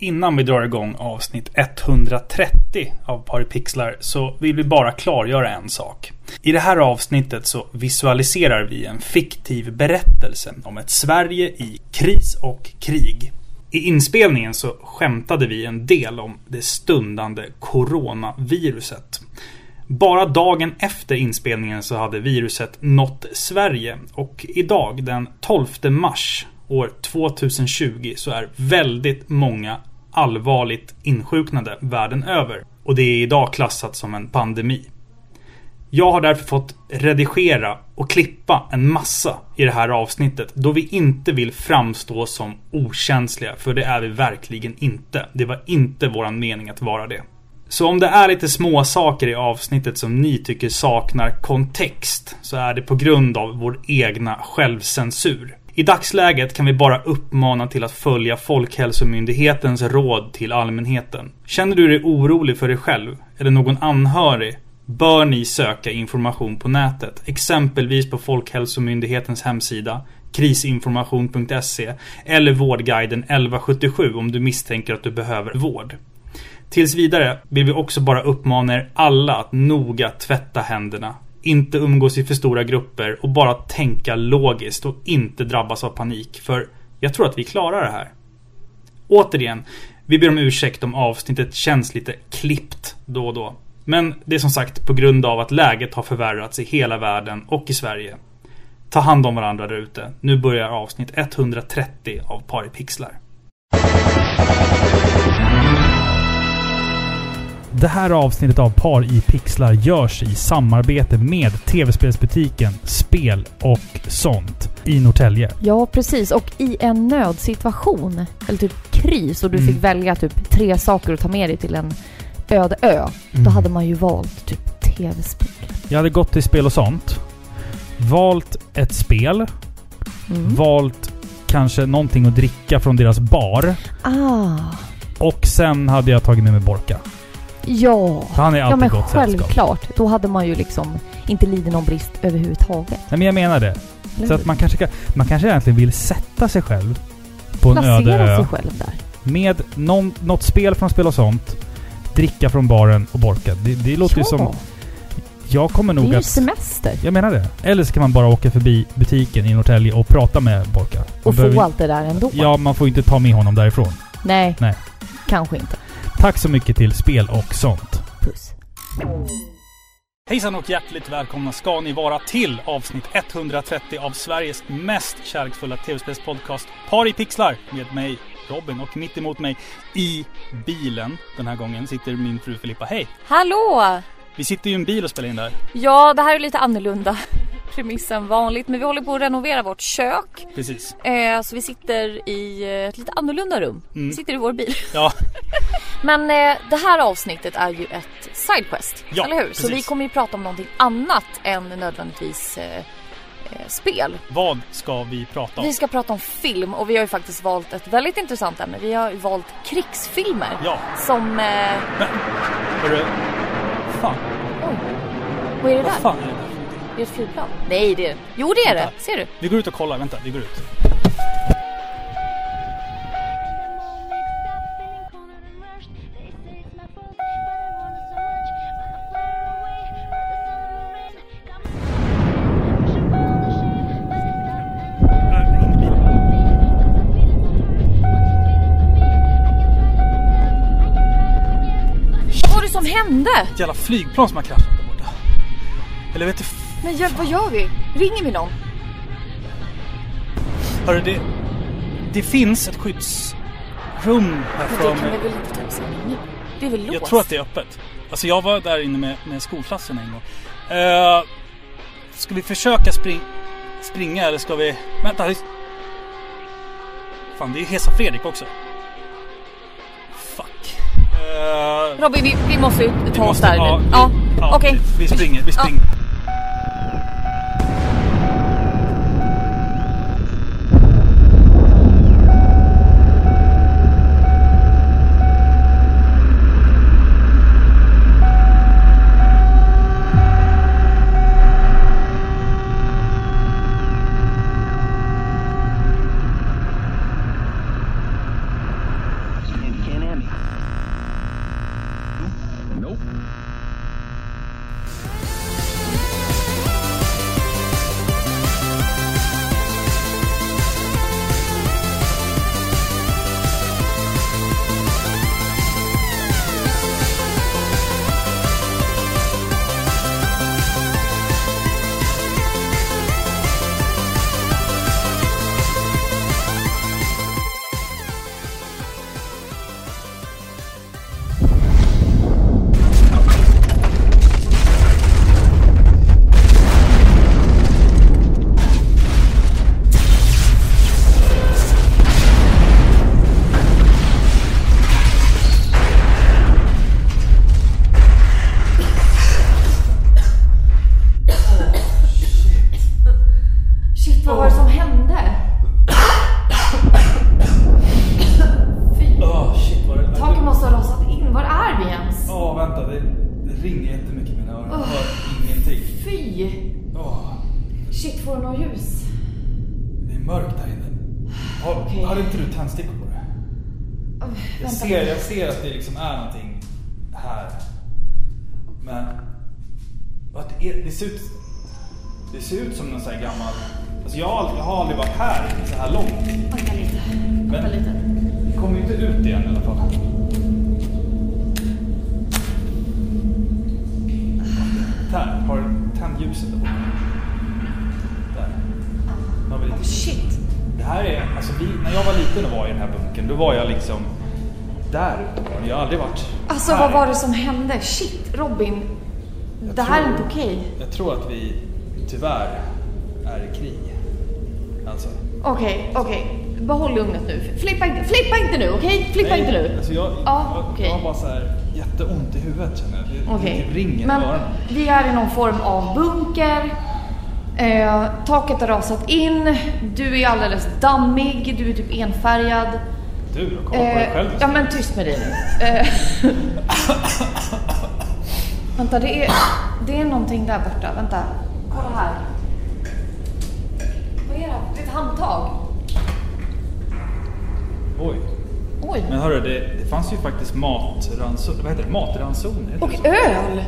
Innan vi drar igång avsnitt 130 av Paripixlar så vill vi bara klargöra en sak. I det här avsnittet så visualiserar vi en fiktiv berättelse om ett Sverige i kris och krig. I inspelningen så skämtade vi en del om det stundande coronaviruset. Bara dagen efter inspelningen så hade viruset nått Sverige och idag den 12 mars år 2020 så är väldigt många allvarligt insjuknade världen över. Och det är idag klassat som en pandemi. Jag har därför fått redigera och klippa en massa i det här avsnittet då vi inte vill framstå som okänsliga, för det är vi verkligen inte. Det var inte våran mening att vara det. Så om det är lite små saker i avsnittet som ni tycker saknar kontext så är det på grund av vår egna självcensur. I dagsläget kan vi bara uppmana till att följa Folkhälsomyndighetens råd till allmänheten. Känner du dig orolig för dig själv eller någon anhörig bör ni söka information på nätet. Exempelvis på Folkhälsomyndighetens hemsida krisinformation.se eller Vårdguiden 1177 om du misstänker att du behöver vård. Tills vidare vill vi också bara uppmana er alla att noga tvätta händerna. Inte umgås i för stora grupper och bara tänka logiskt och inte drabbas av panik. För jag tror att vi klarar det här. Återigen, vi ber om ursäkt om avsnittet känns lite klippt då och då. Men det är som sagt på grund av att läget har förvärrats i hela världen och i Sverige. Ta hand om varandra där ute. Nu börjar avsnitt 130 av Paripixlar. Det här avsnittet av Par i pixlar görs i samarbete med tv-spelsbutiken Spel och sånt i Norrtälje. Ja, precis. Och i en nödsituation, eller typ kris, och du Mm. fick välja typ tre saker att ta med dig till en öde ö. Mm. Då hade man ju valt typ tv-spel. Jag hade gått till Spel och sånt. Valt ett spel. Mm. Valt kanske någonting att dricka från deras bar. Ah, Och sen hade jag tagit med mig Borka. Ja. Han är Ja alltid men gott sällskap. självklart. Då hade man ju liksom inte lidit någon brist överhuvudtaget. Nej men jag menar det. Eller Så hur? att man kanske, kan, man kanske egentligen vill sätta sig själv på en öde ö. sig själv där. Med någon, något spel från Spel och sånt. Dricka från baren och Borka. Det, det låter ju som... Jag kommer det är nog ju att... semester. Jag menar det. Eller så kan man bara åka förbi butiken i Norrtälje och prata med Borka. Och få allt det där ändå. Ja, man får inte ta med honom därifrån. Nej. Nej. Kanske inte. Tack så mycket till Spel och sånt. Puss. Hejsan och hjärtligt välkomna ska ni vara till avsnitt 130 av Sveriges mest kärleksfulla tv-spelspodcast Par i pixlar med mig Robin och mitt emot mig i bilen den här gången sitter min fru Filippa. Hej! Hallå! Vi sitter ju i en bil och spelar in där. Ja, det här är lite annorlunda premiss än vanligt. Men vi håller på att renovera vårt kök. Precis. Eh, så vi sitter i eh, ett lite annorlunda rum. Mm. Vi sitter i vår bil. Ja, Men eh, det här avsnittet är ju ett sidequest. Ja, eller hur? precis. Så vi kommer ju prata om någonting annat än nödvändigtvis eh, eh, spel. vad ska vi prata om? Vi ska prata om film och vi har ju faktiskt valt ett väldigt intressant ämne. Vi har ju valt krigsfilmer. Ja, Som... Eh, men... Fan, oj. Vad är det vad där? fan är det där? Är det ett flygplan? Nej, det är Jo, det är det. Vänta. Ser du? Vi går ut och kollar, vänta, vi går ut. Ett jävla flygplan som har kraschat där borta. Eller vet du... Men hjälp, vad gör vi? Ringer vi någon? Hörru, det... Det finns ett skyddsrum här Men det kan vi väl inte ta oss i nu? Det är väl låst? Jag tror att det är öppet. Alltså jag var där inne med, med skolklassen en gång. Uh, ska vi försöka spring, springa eller ska vi... Vänta. Fan, det är ju Hesa Fredrik också. Eh, Robin, vi, vi måste ju ta oss måste- där ja, nu. Ja, ja, okej. Vi, vi springer, vi springer. Tänd ljuset där borta? Där. Har vi lite Shit. Det här är, alltså vi, när jag var liten och var i den här bunkern, då var jag liksom där uppe. Jag har aldrig varit Alltså här. vad var det som hände? Shit, Robin. det här är tror- inte okej. Jag tror att vi tyvärr är i krig. Alltså. Okej, okej. Behåll lugnet nu. Flippa inte, flippa inte nu, okej? Flippa Nej, inte nu. Alltså jag, Ja, jag, okej. jag bara så här jätteont i huvudet känner jag. Det, Okej. det ringer i Men vi är i någon form av bunker. Eh, taket har rasat in. Du är alldeles dammig. Du är typ enfärgad. Du då? Kolla på dig Eh, själv. ja men tyst med dig nu. Eh, vänta, det är, det är någonting där borta. Vänta. Kolla här. Vad är det? här? Det är ett handtag. Oj. Oj. Men hörru, det fanns ju faktiskt matranson, vad heter det? Matransoner? heter Och öl.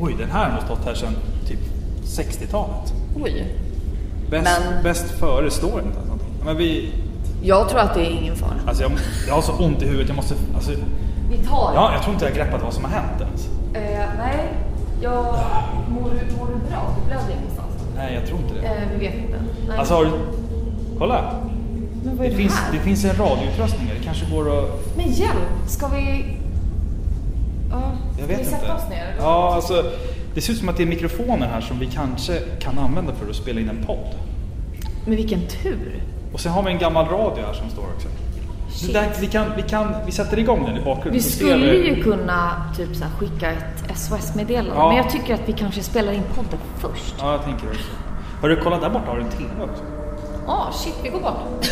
Oj, den här har stått här sedan typ 60-talet. Oj. Bäst, Men- bäst före står det inte. ens någonting. Men vi, Jag tror att det är ingen fara. alltså jag, jag har så ont i huvudet, jag måste, alltså, Vi tar det. ja, jag tror inte jag har greppat vad som har hänt ens. Eh, nej, jag... Mår du, mår du bra? Du blöder ingenstans? Nej, jag tror inte det. Eh, vi vet inte. Nej. Alltså har du, kolla. Men vad är Det det, finns, här? det finns en radioutrustning här, det kanske går att... Men hjälp! Ska vi... Ja, Jag vet vi inte. sätta oss ner? Ja, alltså det ser ut som att det är mikrofoner här som vi kanske kan använda för att spela in en podd. Men vilken tur! Och sen har vi en gammal radio här som står också. Där, vi, kan, vi, kan, vi sätter igång den i bakgrunden. Vi skulle ju kunna typ så här, skicka ett SOS-meddelande. Ja. Men jag tycker att vi kanske spelar in podden först. Ja, jag tänker också. Har du kollat där borta? Har du en TV också? Ja, shit, vi går bort.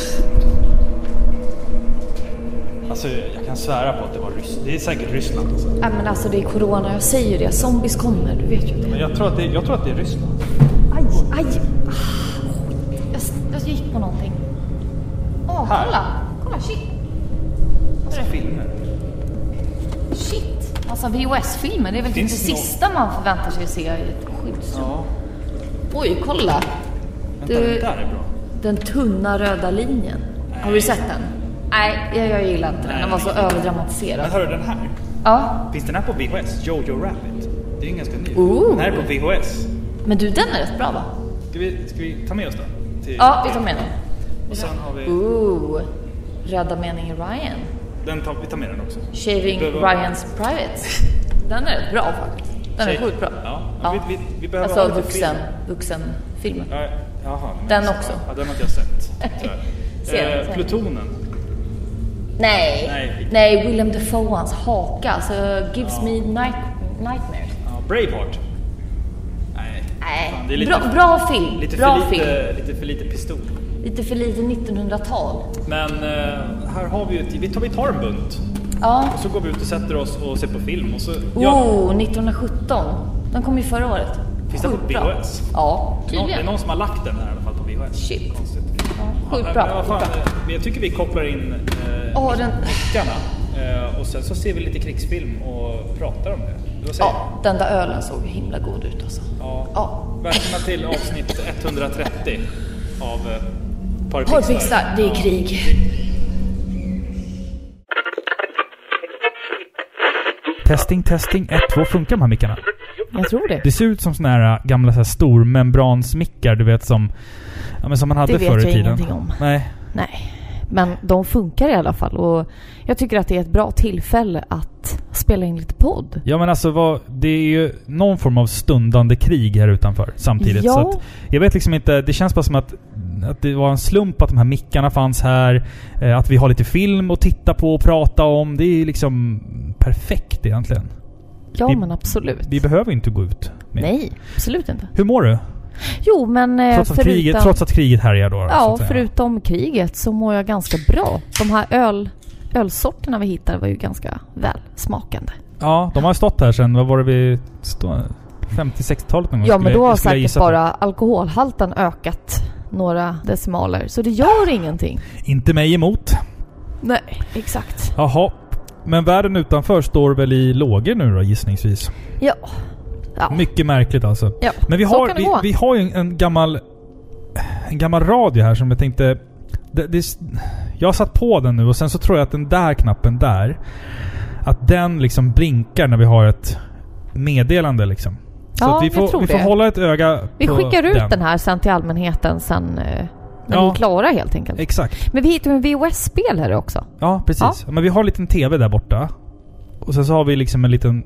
Alltså, jag kan svära på att det var Ryss. Det är säkert Ryssland alltså. Nej men alltså det är corona, jag säger det. Zombies kommer, du vet ju Men det. jag tror att det, jag tror att det är Ryssland. Aj, aj! Ah, Jag, jag gick på någonting. Åh, Här. kolla! Kolla, shit! Är det? Filmer. Shit! Alltså VHS-filmer, det är väl typ Finns det det nå- sista man förväntar sig att se i ett skyddsrum. Ja. Oj, kolla! Vänta, Du- den där är bra. Den tunna röda linjen. Har du sett den? Nej, jag, jag gillar inte den. Den var så överdramatiserad. Men hörru, den här. Ja, Finns den här på VHS? Jojo Rabbit. Det är ju ganska ny. Ooh. Den här är på VHS. men du den är rätt bra va? Ska vi, ska vi ta med oss den? Till, Ja, vi tar med den. Och sen har vi... Ooh, Rädda meningen Ryan. Den tar, vi tar med den också. Shaving Vi behöver- Ryans Privates. Den är rätt bra faktiskt. Den är sjukt bra. Ja, men vi- vi- vi behöver alltså vuxen, film. vuxenfilmen. Ja, jaha, Den också. Ja, den har inte jag sett. eh. Plutonen. Nej. Nej. Nej, Willem Dafoe hans haka. Alltså, gives me night, nightmares. Ja, Braveheart. Nej. Nej, fan, det är lite, bra, bra film. lite, bra för film. lite, lite för lite pistol. Lite för lite 1900-tal. Men eh, här har vi ju vi tar, vi tar en bunt. Ja. Och så går vi ut och sätter oss och ser på film. Och så, Oh, 1917. Den kom ju förra året. Finns den på. VHS? Ja, Någon, det är tydligen. någon som har lagt den här i alla fall på VHS. Shit. Konstigt. Ja, sjukt Ja, bra. men vad fan, bra. eh, men jag tycker vi kopplar in eh, Åh, den- mickarna. Eh, och sen så ser vi lite krigsfilm och pratar om det. Vad säger Ja, den där ölen såg himla god ut alltså. Ja. Ja. Välkomna till avsnitt 130 av eh. Porrpixlar, det är krig. Testing, testing, 1, 2. Funkar de här mickarna? Jag tror det. Det ser ut som såna här äh, gamla så här stormembransmickar, du vet som, ja, men som man hade Det vet förr i jag tiden. ingenting om. Nej. Nej, men de funkar i alla fall och jag tycker att det är ett bra tillfälle att spela in lite podd. Ja men alltså vad, det är ju någon form av stundande krig här utanför samtidigt. Ja. Så att, jag vet liksom inte, det känns bara som att, att det var en slump att de här mickarna fanns här. Eh, att vi har lite film att titta på och prata om. Det är ju liksom perfekt egentligen. Ja, Vi- men absolut. Vi behöver inte gå ut. mer. Nej, absolut inte. Hur mår du? Jo, men eh, Trots att, förutom... kriget, trots att kriget härjar då? Ja, förutom kriget så mår jag ganska bra. De här öl, ölsorterna vi hittade var ju ganska välsmakande. Ja, de har stått här sen, vad var det vi... stå- 50-60-talet någon gång Ja, skulle men då har säkert på. bara alkoholhalten ökat några decimaler. Så det gör ingenting. Inte mig emot. Nej, exakt. Jaha. Men världen utanför står väl i lågor nu då gissningsvis? Ja. Ja. Mycket märkligt alltså. ja. Men vi har, vi, vi har ju en, en gammal... En gammal radio här som jag tänkte... Det, det, jag har satt på den nu och sen så tror jag att den där knappen där... Att den liksom blinkar när vi har ett meddelande liksom. Så Ja, att vi jag får, tror vi får det. hålla ett öga Vi på skickar ut den. den. här sen till allmänheten sen eh, när Ja. vi är klara helt enkelt. Exakt. Men vi hittar ju en VHS-spel här också. Ja, precis. Men vi har en liten TV där borta. Och sen så har vi liksom en liten...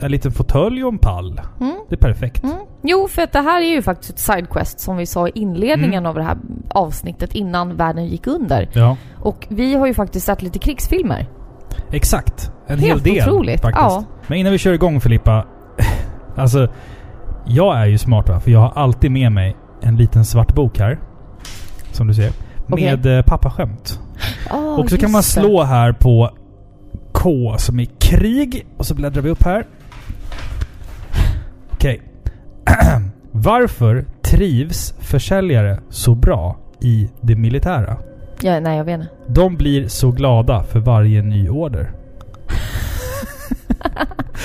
En liten fåtölj och en pall. Mm. Det är perfekt. Mm. Jo, för att det här är ju faktiskt ett sidequest som vi sa i inledningen Mm. av det här avsnittet innan världen gick under. Ja. Och vi har ju faktiskt sett lite krigsfilmer. Exakt. En Helt hel del otroligt, faktiskt. ja. Men innan vi kör igång Filippa. alltså, jag är ju smart va? För jag har alltid med mig en liten svart bok här. Som du ser. Med eh, pappaskämt. Ah, och så kan man det. slå här på K som i krig. Och så bläddrar vi upp här. Okej. Varför trivs försäljare så bra i det militära? Ja, nej, jag vet inte. De blir så glada för varje ny order.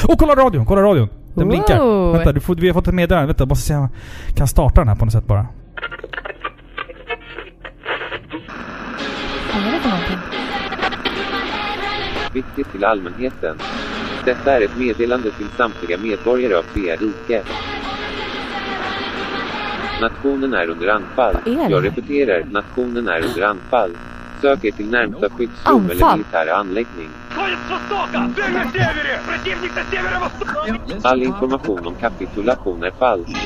Och kolla radion! Kolla radion! Den blinkar. Vänta, du får, vi har fått ett meddelande. Vänta, jag måste se om jag kan starta den här på något sätt bara. kallar det för någonting? Viktigt till allmänheten. Detta är ett meddelande till samtliga medborgare av Svea rike. Nationen är under anfall. Är Jag repeterar, nationen är under anfall. Sök er till närmsta skyddsrum eller militära anläggning. All information om kapitulation är falsk.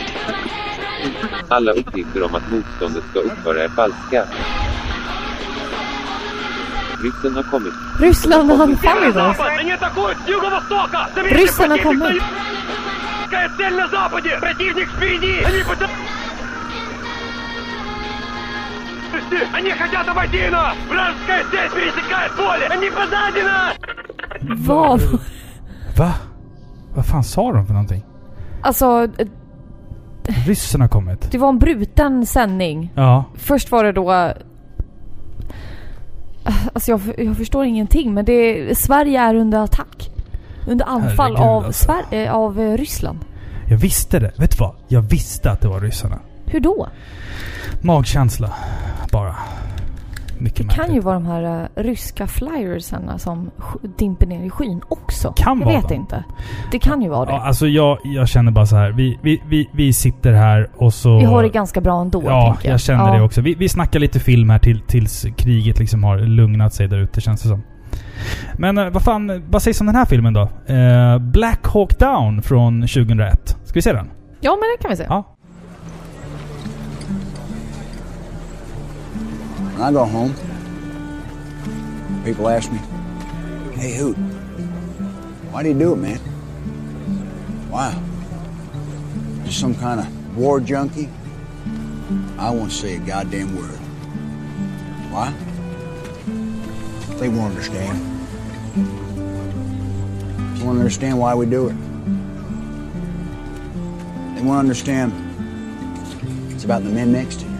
Alla uppgifter om att motståndet ska upphöra är falska. Ryssen har kommit. Ryssland har anfallit oss. Запад! Они атакуют с юго-востока! Заметьте, Ryssarna противник kommer. стоит! Какая цель на западе! Противник впереди! Они пытаются... Они хотят обойти нас! Вражеская цель пересекает поле! Они позади нас! Vad? Va? Vad fan sa de för någonting? Alltså, eh, Ryssen har kommit. det var en bruten sändning. Ja. Först var det då... Alltså jag, jag förstår ingenting men det Sverige är under attack. Under anfall Herregud, av, alltså. Sver- eh, av eh, Ryssland. Jag visste det. Vet du vad? Jag visste att det var ryssarna. Hur då? Magkänsla. Bara. Mycket Det märkligt. kan ju vara de här eh, ryska flyersarna som dimper ner i skyn också. Kan jag vet dem. inte. Det kan ju vara det. Ja, alltså jag, jag känner bara så här. Vi, vi, vi, vi sitter här och så... Vi har det ganska bra ändå, Ja, jag. jag känner ja. det också. Vi, vi snackar lite film här till, tills kriget liksom har lugnat sig där ute, känns det som. Men eh, vad fan, vad sägs om den här filmen då? Eh, Black Hawk Down från 2001. Ska vi se den? Ja, men det kan vi se. Ja. When I go home, people ask me, hey, Hoot, why do you do it, man? Why? Just some kind of war junkie? I won't say a goddamn word. Why? They won't understand. They won't understand why we do it. They won't understand it's about the men next to you.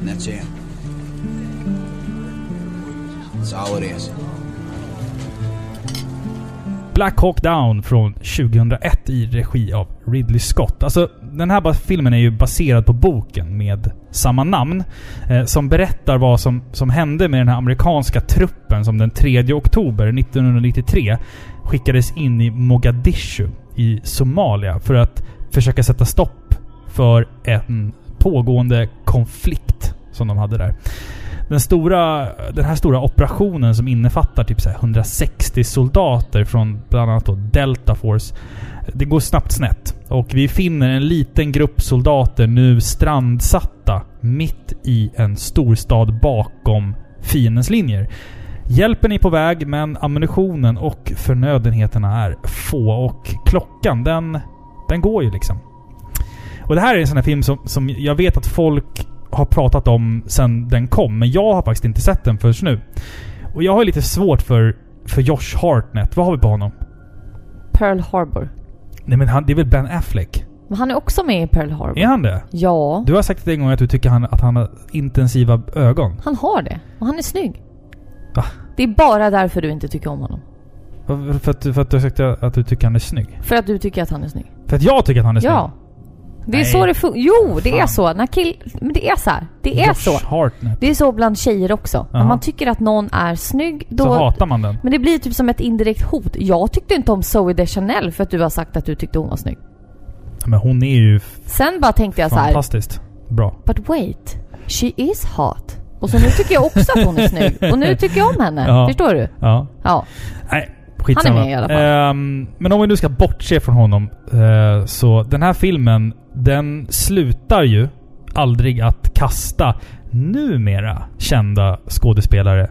And that's it. That's all it is. Black Hawk Down från 2001 i regi av Ridley Scott. Alltså, den här filmen är ju baserad på boken med samma namn. Eh, som berättar vad som, som hände med den här amerikanska truppen som den 3 oktober 1993 skickades in i Mogadishu i Somalia för att försöka sätta stopp för en pågående konflikt som de hade där. Den, stora, den här stora operationen som innefattar typ 160 soldater från bland annat då Delta Force. Det går snabbt snett. Och vi finner en liten grupp soldater nu strandsatta mitt i en storstad bakom fiendens linjer. Hjälpen är på väg men ammunitionen och förnödenheterna är få och klockan den, den går ju liksom. Och det här är en sån här film som, som jag vet att folk har pratat om sen den kom, men jag har faktiskt inte sett den förrän nu. Och jag har lite svårt för för Josh Hartnett. Vad har vi på honom? Pearl Harbor. Nej men han, det är väl Ben Affleck? Men han är också med i Pearl Harbor. Är han det? Ja, Du har sagt det en gång att du tycker han, att han har intensiva ögon. han har det. Och han är snygg. Va? Det är bara därför du inte tycker om honom. För, att, du- för att du har sagt att du tycker han är snygg? För att du tycker att han är snygg. För att jag tycker att han är snygg? Ja. Det är Nej. så det funkar. Jo, det är Fan. så. När kill... Men det är så här. Det är Josh så. Hartnett. Det är så bland tjejer också. När Jaha. man tycker att någon är snygg, då... Så hatar man den. Men det blir typ som ett indirekt hot. Jag tyckte inte om Zoe Deschanel för att du har sagt att du tyckte hon var snygg. Men hon är ju Sen bara tänkte jag så här. fantastiskt bra. But wait, she is hot. Och så nu tycker jag också att hon är snygg. Och nu tycker jag om henne. Ja. Förstår du? Ja. Ja. Nej, skitsamma. Han är med i alla fall. Ehm, men om vi nu ska bortse från honom. eh, så den här filmen, den slutar ju aldrig att kasta numera kända skådespelare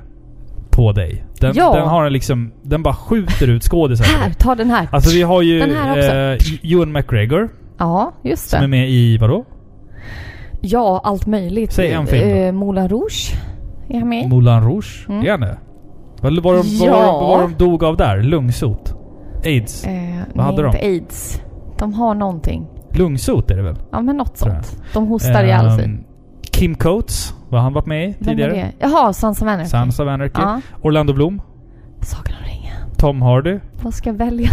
på dig. Den, Ja. den har liksom... Den bara skjuter ut skådisar. Här, ta den här. Alltså vi har ju Den här också. eh, Ewan McGregor Ja, just som är det. med i vadå? Ja, allt möjligt. Säg en film då. Eh, Moulin Rouge. Är han med? Moulin Rouge? Mm. Är han det? Vad var, de, Ja. vad, var, vad de dog av där? Lungsot? Aids? Eh, Vad hade de? inte aids. De har någonting. Lungsot är det väl? Ja, men något sånt. De hostar ihjäl sig. Ehm, Kim Coates, vad har han varit med i Vem är tidigare? det? Jaha, Sons of Anarchy. Sons of Anarchy. Ja. Orlando Bloom. Sagan om ringen. Tom Hardy. Vad ska jag välja?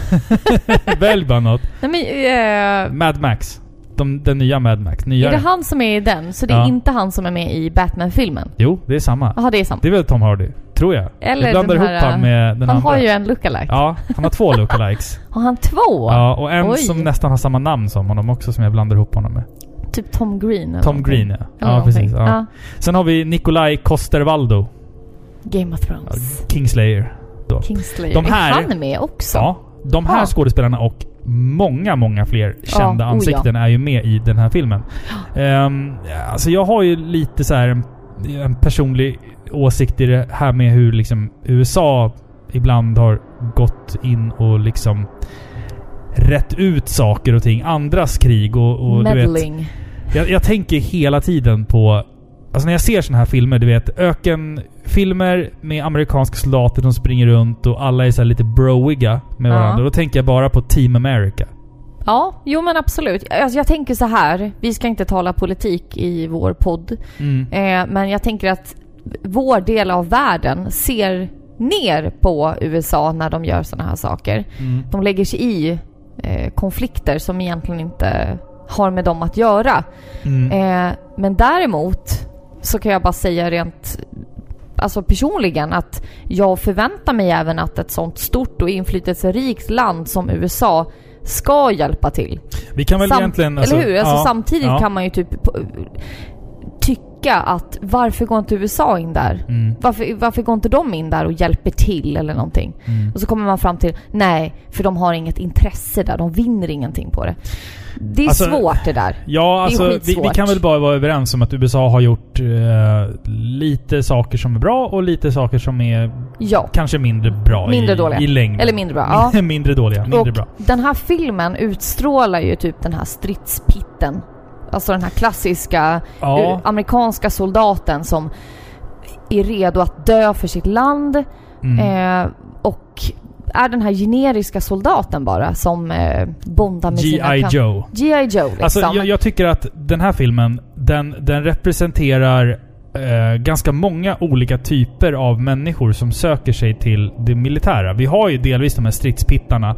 Välj bara något. Nej men, eh, Mad Max. De, den nya Mad Max. är Nyare. det han som är i den? Så det är Ja. inte han som är med i Batman-filmen? Jo, det är samma. Jaha, det är samma. Det är väl Tom Hardy? Tror jag. Eller jag blandar den här, ihop han med den Han andra. har ju en lookalike. Ja, han har två lookalikes. Har han två? ja, och en Oj. som nästan har samma namn som honom också som jag blandar ihop honom med. Typ Tom Green eller Tom någonting. Green ja. Eller Ja, någonting. precis. Ja. Ja. Sen har vi Nikolaj Coster-Waldau. Game of Thrones. Kingslayer. Då. Kingslayer. De här- Är han med också? Ja. De här Ja. skådespelarna och många, många fler kända oh ja. ansikten är ju med i den här filmen. Um, alltså jag har ju lite så här en, en personlig åsikt i det här med hur liksom USA ibland har gått in och liksom rätt ut saker och ting. Andras krig och, och du vet... Jag, jag tänker hela tiden på... Alltså när jag ser såna här filmer, du vet ökenfilmer med amerikanska soldater som springer runt och alla är så här lite broiga med Ja. varandra. Då tänker jag bara på Team America. Ja, jo men absolut. Alltså jag tänker så här. Vi ska inte tala politik i vår podd. Mm. Eh, men jag tänker att vår del av världen ser ner på USA när de gör såna här saker. Mm. De lägger sig i eh, konflikter som egentligen inte har med dem att göra. Mm. Eh, men däremot så kan jag bara säga rent alltså personligen att jag förväntar mig även att ett sånt stort och inflytelserikt land som USA ska hjälpa till. Vi kan väl Sam- egentligen... Eller hur? Alltså ja, samtidigt ja. kan man ju typ tycka att varför går inte USA in där? Mm. Varför, varför går inte de in där och hjälper till eller någonting? Mm. Och så kommer man fram till nej, för de har inget intresse där. De vinner ingenting på det. Det är Alltså, svårt det där. Ja, alltså vi, vi kan väl bara vara överens om att USA har gjort eh, lite saker som är bra och lite saker som är Ja. kanske mindre bra Mindre i, dåliga. i längden. Eller mindre bra, ja. mindre dåliga, mindre och bra. den här filmen utstrålar ju typ den här stridspitten. Alltså den här klassiska Ja. eh, amerikanska soldaten som är redo att dö för sitt land. Mm. Eh, och är den här generiska soldaten bara som eh, bondar med sina... G.I. Joe. G.I. Joe liksom. Alltså jag, jag tycker att den här filmen, den, den representerar eh, ganska många olika typer av människor som söker sig till det militära. Vi har ju delvis de här stridspittarna.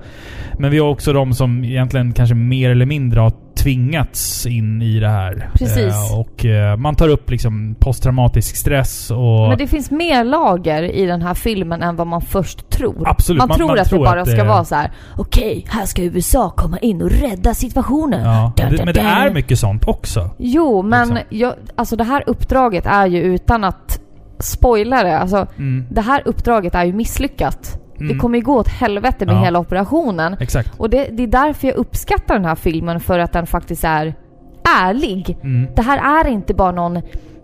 Men vi har också de som egentligen kanske mer eller mindre har tvingats in i det här. Precis. Eh, och eh, man tar upp liksom posttraumatisk stress och... Men det finns mer lager i den här filmen än vad man först tror. Absolut, Man, man- tror man att tror det bara att det ska är- vara så här: okej, här ska USA komma in och rädda situationen. ja, Dun, det, dun, men det är mycket sånt också. Jo, men Liksom. jag, alltså det här uppdraget är ju utan att spoila det. Alltså, Mm, det här uppdraget är ju misslyckat. Mm. Det kommer ju gå åt helvete med Ja. hela operationen. exakt. Och det, det är därför jag uppskattar den här filmen, för att den faktiskt är ärlig. Mm. Det här är inte bara någon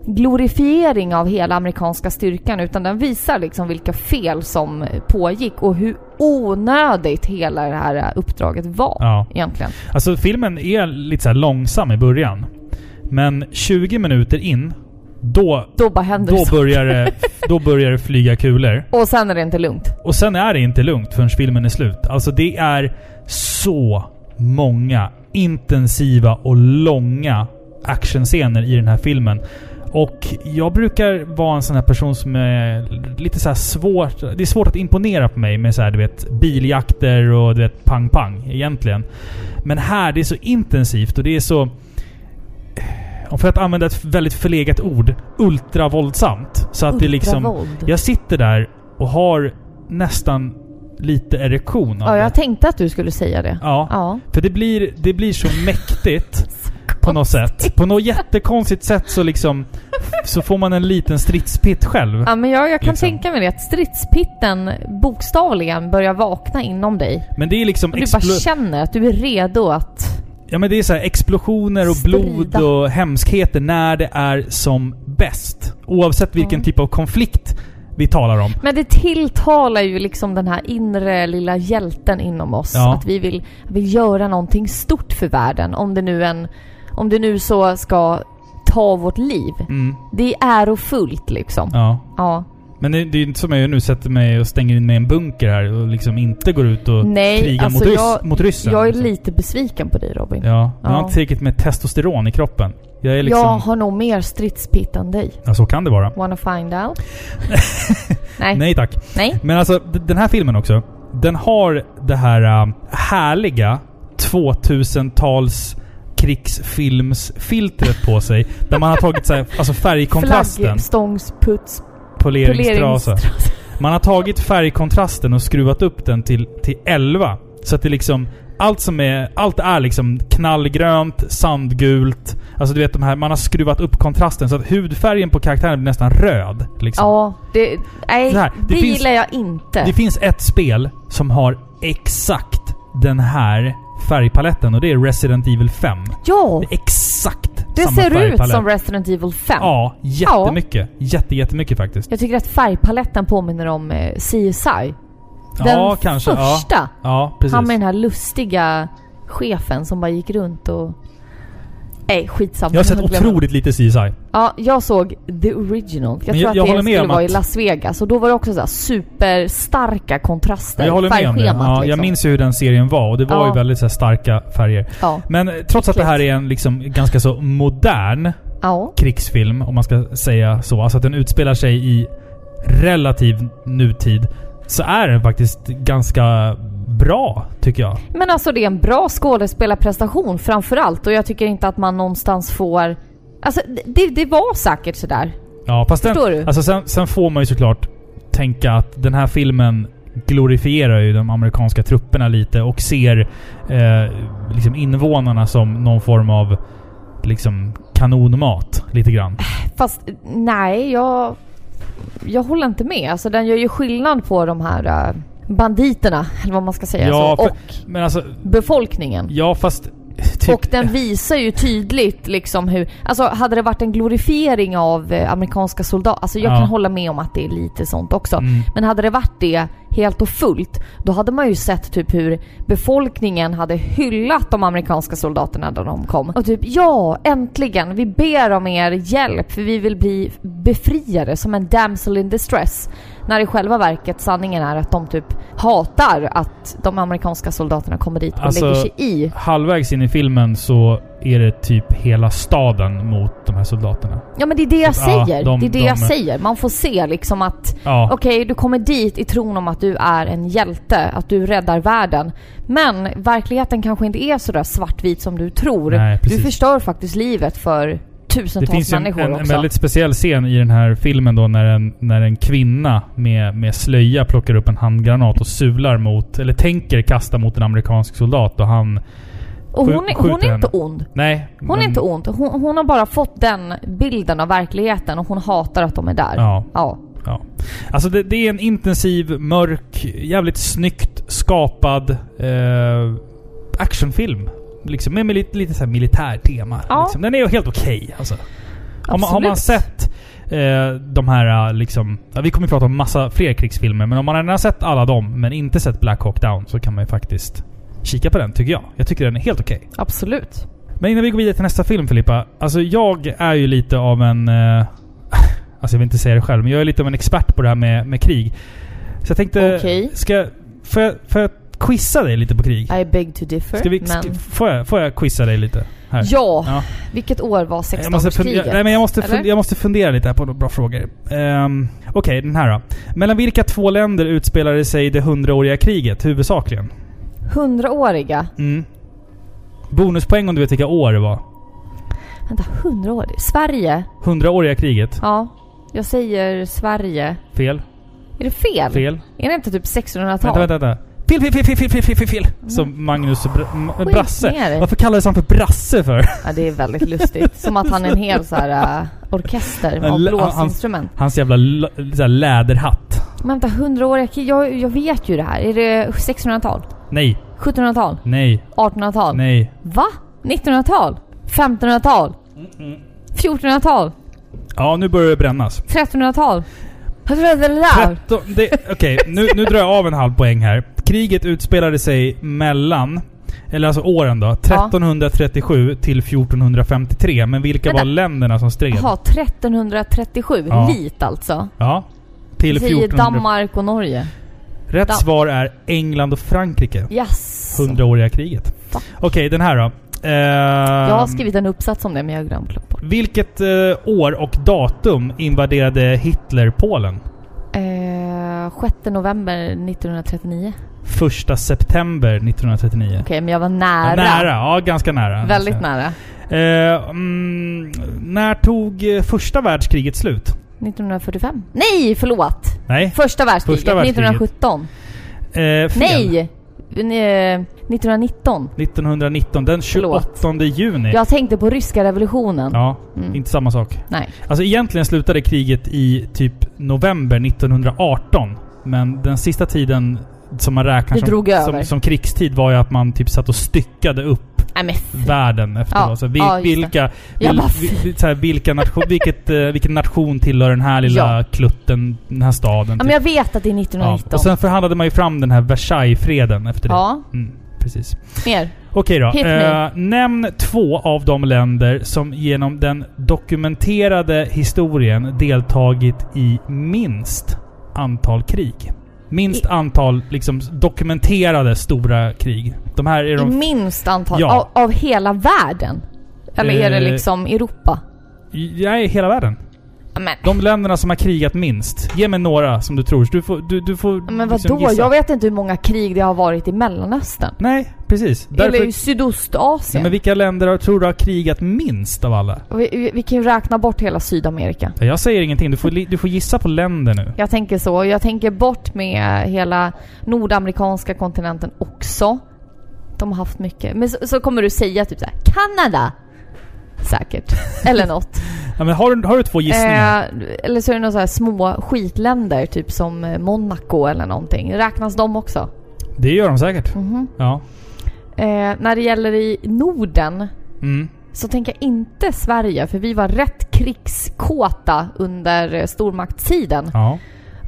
glorifiering av hela amerikanska styrkan, utan den visar liksom vilka fel som pågick och hur onödigt hela det här uppdraget var Ja. egentligen. Alltså filmen är lite så långsam i början. Men 20 minuter in, Då, Då då, börjar det, då börjar det flyga kulor. Och sen är det inte lugnt. Och sen är det inte lugnt förrän filmen är slut. Alltså det är så många intensiva och långa actionscener i den här filmen. Och jag brukar vara en sån här person som är lite så här svårt... Det är svårt att imponera på mig med så här, du vet, biljakter och du vet, pang-pang egentligen. Men här, det är så intensivt och det är så... Och för att använda ett väldigt förlegat ord, ultravåldsamt. Så att det liksom... Ultravåld. Jag sitter där och har nästan lite erektion av Ja, det. jag tänkte att du skulle säga det. Ja. Ja. För det blir, det blir så mäktigt på något sätt. På något jättekonstigt sätt så liksom... Så får man en liten stridspitt själv. Ja, men jag, jag kan Liksom. tänka mig det. Att stridspitten bokstavligen börjar vakna inom dig. Men det är liksom... Och du bara känner att du är redo att... ja men det är så här explosioner och blod Strida. och hemskheter när det är som bäst. Oavsett vilken Ja. typ av konflikt vi talar om. Men det tilltalar ju liksom den här inre lilla hjälten inom oss. Ja. Att vi vill, vill göra någonting stort för världen. Om det nu en... Om det nu så ska ta vårt liv. Mm, Det är ärofullt liksom. Ja. ja. Men det, det är inte som jag gör nu, sätter mig och stänger in mig i en bunker här och liksom inte går ut och Nej, krigar alltså mot, ryss, jag- mot ryssen. Jag är liksom. lite besviken på dig Robin. Ja, jag har Ja. inte tillräckligt med testosteron i kroppen. Jag är liksom... Jag har nog mer stridspitt än dig. Ja, så kan det vara. Wanna find out? Nej. Nej tack. Nej. Men alltså, den här filmen också. Den har det här äh, härliga 2000-tals krigsfilmsfiltret på sig. Där man har tagit så här, alltså färgkontrasten. Flaggstångsputs... Poleringstrasa. Poleringstrasa. Man har tagit färgkontrasten och skruvat upp den till, till 11. Så att det liksom... Allt som är... Allt är liksom knallgrönt, sandgult. Alltså du vet de här... Man har skruvat upp kontrasten så att hudfärgen på karaktären blir nästan röd. Liksom. Ja, det... Nej, det, det finns- gillar jag inte. Det finns ett spel som har exakt den här färgpaletten och det är Resident Evil 5. ja! Det samma ser ut som Resident Evil 5. Ja, jättemycket. Jätte, jättemycket faktiskt. Jag tycker att färgpaletten påminner om eh, CSI. Den ja, kanske. Ja. första. ja, precis. Han med den här lustiga chefen som bara gick runt och... Nej, skitsamma. Jag har sett otroligt lite CSI. Ja, jag såg the original. Jag Men tror jag- att jag det skulle om vara i att- Las Vegas. Och då var det också så här superstarka kontraster. Jag håller med om det. Ja, Jag liksom. minns ju hur den serien var och det var Ja. ju väldigt så starka färger. Ja. Men eh, trots att det här är en liksom ganska så modern ja. krigsfilm, om man ska säga så. Alltså att den utspelar sig i relativ nutid. Så är den faktiskt ganska bra, tycker jag. Men alltså det är en bra skådespelarprestation framförallt. Och jag tycker inte att man någonstans får... Alltså det, det var säkert sådär. Ja, fast den, Förstår du? Alltså sen, sen får man ju såklart tänka att den här filmen glorifierar ju de amerikanska trupperna lite och ser eh, liksom invånarna som någon form av liksom kanonmat, lite grann. Fast nej, jag... Jag håller inte med. Alltså den gör ju skillnad på de här äh, banditerna, eller vad man ska säga. Ja, så, för- och Men alltså, befolkningen. ja fast... Typ, Och den visar ju tydligt liksom hur... Alltså hade det varit en glorifiering av eh, amerikanska soldater... Alltså jag Ja. kan hålla med om att det är lite sånt också. Mm. Men hade det varit det helt och fullt, då hade man ju sett typ hur befolkningen hade hyllat de amerikanska soldaterna när de kom. Och typ ja, äntligen! Vi ber om er hjälp för vi vill bli befriade som en damsel in distress. När i själva verket sanningen är att de typ hatar att de amerikanska soldaterna kommer dit och Alltså, lägger sig i. halvvägs in i filmen så är det typ hela staden mot de här soldaterna. Ja men det är det jag Så att, ja, säger. de- det är det de- jag säger. Man får se liksom att Ja. okej, du kommer dit i tron om att du är en hjälte, att du räddar världen. Men verkligheten kanske inte är så där svartvit som du tror. Nej, du förstör faktiskt livet för Det tusentals finns ju en, människor en, en väldigt speciell scen i den här filmen då när en, när en kvinna med, med slöja plockar upp en handgranat och sular mot, eller tänker kasta mot en amerikansk soldat och han... och hon, är- hon är inte ond. Nej. Hon men- är inte ond. Hon, hon har bara fått den bilden av verkligheten och hon hatar att de är där. Ja. ja. Ja. Alltså det, det är en intensiv, mörk, jävligt snyggt skapad eh, actionfilm. Liksom med, med lite, lite så här militärtema. Ja. Liksom. Den är helt okej alltså. Har man, har man sett eh, de här eh, liksom... Ja, vi kommer ju prata om massa fler krigsfilmer, men om man har sett alla dem, men inte sett Black Hawk Down, så kan man ju faktiskt kika på den, tycker jag. Jag tycker den är helt okej. Absolut. Men innan vi går vidare till nästa film Filippa. Alltså jag är ju lite av en... Eh, Alltså jag vill inte säga det själv, men jag är lite av en expert på det här med, med krig. Så jag tänkte... Okej. Ska... Får jag, får jag quizza dig lite på krig? I beg to differ. Ska vi, men... ska, får, jag, får jag quizza dig lite? Här. Ja. Ja. Vilket år var Jag måste, sexdagarskriget? fundera, nej, men jag, måste Eller? fun- jag måste fundera lite här på några bra frågor. Um, Okej, den här då. Mellan vilka två länder utspelade sig det hundraåriga kriget huvudsakligen? Hundraåriga? Mm. Bonuspoäng om du vet vilka år det var. Vänta, hundraårig? Sverige? Hundraåriga kriget. Ja. Jag säger Sverige. Fel. Är det fel? Fel. Är det inte typ 1600-tal? Vänta, vänta, vänta. Fel, fel, fel, fel, fel, fel, fel, fel. Mm. Som Magnus br oh, Brasse. Varför kallades han för Brasse för? Ja, det är väldigt lustigt. Som att han är en hel så här, uh, orkester av blåsinstrument. Hans, hans jävla så här, läderhatt. Men vänta, hundraåriga? Jag, jag vet ju det här. Är det 1600-tal? Nej, 1700-tal? nej, 1800-tal? nej. Va? 1900-tal? 1500-tal? 1400-tal? Ja, nu börjar det brännas. 1300-tal? Vad tror du det där? 13... det- Okej, nu, nu drar jag av en halv poäng här. Kriget utspelade sig mellan... Eller alltså åren då. 1337 till 1453. Men vilka Vänta. var länderna som stred? Jaha, 1337. Ja. Lit alltså. Ja. Till Jag säger 1400... Danmark och Norge. Rätt Dam- svar är England och Frankrike. Yes. Hundraåriga kriget. Okej, den här då. Ehm, Jag har skrivit en uppsats om det men jag har glömt bort. Vilket eh, år och datum invaderade Hitler Polen? Eh, 6 november 1939. Första september 1939. Okej, men jag var Ja, nära. nära. Ja, ganska nära. Väldigt nära. Eh, mm, när tog första världskriget slut? 1945. Nej, förlåt! Nej. Första världskriget. Första världskriget. 1917. Eh. Nej! Eh, 1919. 1919. Den 28 juni. Jag tänkte på ryska revolutionen. Ja, Mm. inte samma sak. Nej. Alltså egentligen slutade kriget i typ november 1918. Men den sista tiden som man räknar som, som, som krigstid var ju att man typ satt och styckade upp Nej världen efter Ja, då. Så vil, ja, just det. vilka, Jag vil, bara, vil, så här, vilka nation, vilket, eh, vilken nation tillhör den här lilla Ja. klutten, den här staden? Ja, typ. men jag vet att det är Ja, 1919. Och sen förhandlade man ju fram den här Versailles-freden efter det. Ja, Mm, precis. mer. Okej då. Eh, nämn två av de länder som genom den dokumenterade historien deltagit i minst antal krig. Minst I- antal liksom dokumenterade stora krig. De här är de... minst antal. Ja. Av, av hela världen? Eller är det Eh, liksom Europa? Nej, hela världen. Men, De länderna som har krigat minst. Ge mig några som du tror. Du får, du, du får men liksom vadå? gissa. Jag vet inte hur många krig det har varit i Mellanöstern. Nej, precis. Eller Därför... i Sydostasien. Nej, men vilka länder tror du har krigat minst av alla? vi, vi, vi kan ju räkna bort hela Sydamerika. Jag säger ingenting. Du får, du får gissa på länder nu. Jag tänker så. Jag tänker bort med hela nordamerikanska kontinenten också. De har haft mycket. Men så, så kommer du säga typ så här: Kanada! Säkert. Eller något. Ja, men har, du, har du två gissningar? Eh, eller så är det några så här små skitländer, typ som eh, Monaco eller någonting. Räknas de också? Det gör de säkert. Mhm. Ja. Eh, när det gäller i Norden Mm. så tänker jag inte Sverige, för vi var rätt krigskåta under eh, stormaktstiden Ja.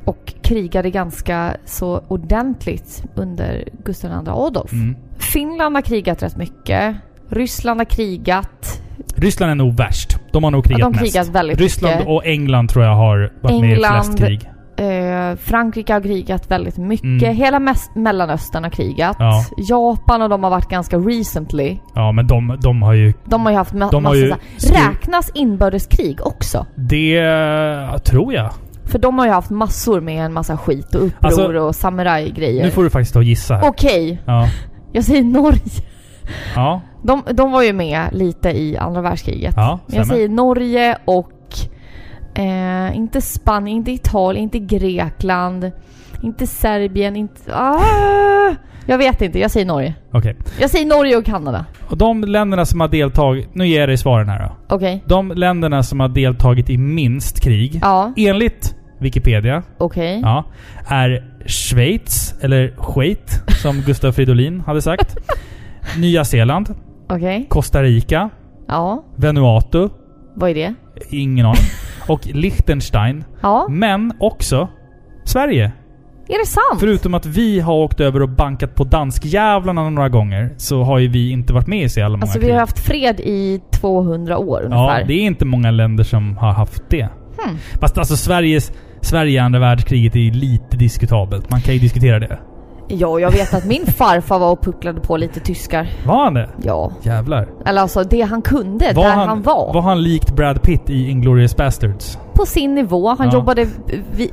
och krigade ganska så ordentligt under Gustav II Adolf. Mm. Finland har krigat rätt mycket. Ryssland har krigat. Ryssland är nog värst. De har nog Ja, krigat de har mest. väldigt Ryssland mycket. och England tror jag har varit med i England, flest krig. Eh, Frankrike har krigat väldigt mycket. Mm. Hela mes- Mellanöstern har krigat. Ja. Japan och de har varit ganska recently. Ja, men de, de har ju... De har ju haft ma- De har massa ju Räknas inbördeskrig också? Det tror jag. För de har ju haft massor med en massa skit och uppror Alltså, och samurajgrejer. Nu får du faktiskt ta och gissa här. Okej, Ja. jag säger Norge. Ja. De, de var ju med lite i andra världskriget. Ja, Men jag säger Norge och eh, inte Spanien, inte Italien, inte Grekland, inte Serbien, inte... Ah, jag vet inte, jag säger Norge. Okej. Jag säger Norge och Kanada. Och de länderna som har deltagit... Nu ger jag dig svaren här då. Okej. De länderna som har deltagit i minst krig, Ja, enligt Wikipedia, okej. ja, är Schweiz, eller Schweit, som Gustav Fridolin hade sagt. Nya Zeeland, Okej. Costa Rica, Ja, Vanuatu, vad är det? ingen aning, och Liechtenstein. Ja, Men också Sverige. är det sant? Förutom att vi har åkt över och bankat på danskjävlarna några gånger, så har ju vi inte varit med i så jävla många Alltså vi krig. har haft fred i 200 år Ja, ungefär. det är inte många länder som har haft det. Fast alltså Sveriges... Sverige i andra världskriget är ju lite diskutabelt. Man kan ju diskutera det. Ja, jag vet att min farfar var och pucklade på lite tyskar. Var han det? Ja. Jävlar. Eller alltså det han kunde, där han, var. Var han likt Brad Pitt i Inglourious Bastards? På sin nivå. Han Ja. jobbade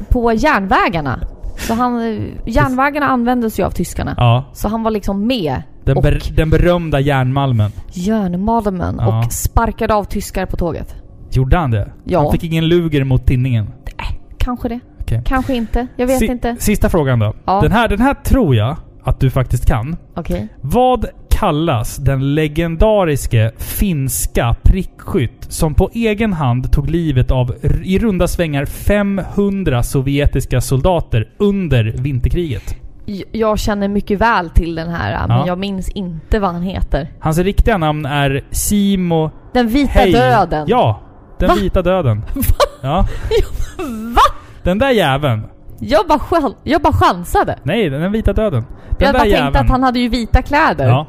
på järnvägarna. Så han, järnvägarna användes ju av tyskarna. Ja. Så han var liksom med. Den, ber, den berömda järnmalmen. järnmalmen Ja. och sparkade av tyskar på tåget. Gjorde han det? Ja. Han fick ingen luger mot tinningen. Kanske det. Okej. Kanske inte. Jag vet Si- inte. Sista frågan då. Ja. Den, här, den här tror jag att du faktiskt kan. Okej. Vad kallas den legendariske finska prickskytt som på egen hand tog livet av i runda svängar 500 sovjetiska soldater under vinterkriget? Jag känner mycket väl till den här, men Ja. jag minns inte vad han heter. Hans riktiga namn är Simo Den vita Hej. döden. Ja, den Va? vita döden. Ja. Va? Den där jäveln. Jag bara, chans- jag bara chansade. Nej, den vita döden. Den Jag där bara tänkte jäveln. att han hade ju vita kläder. Ja. Han,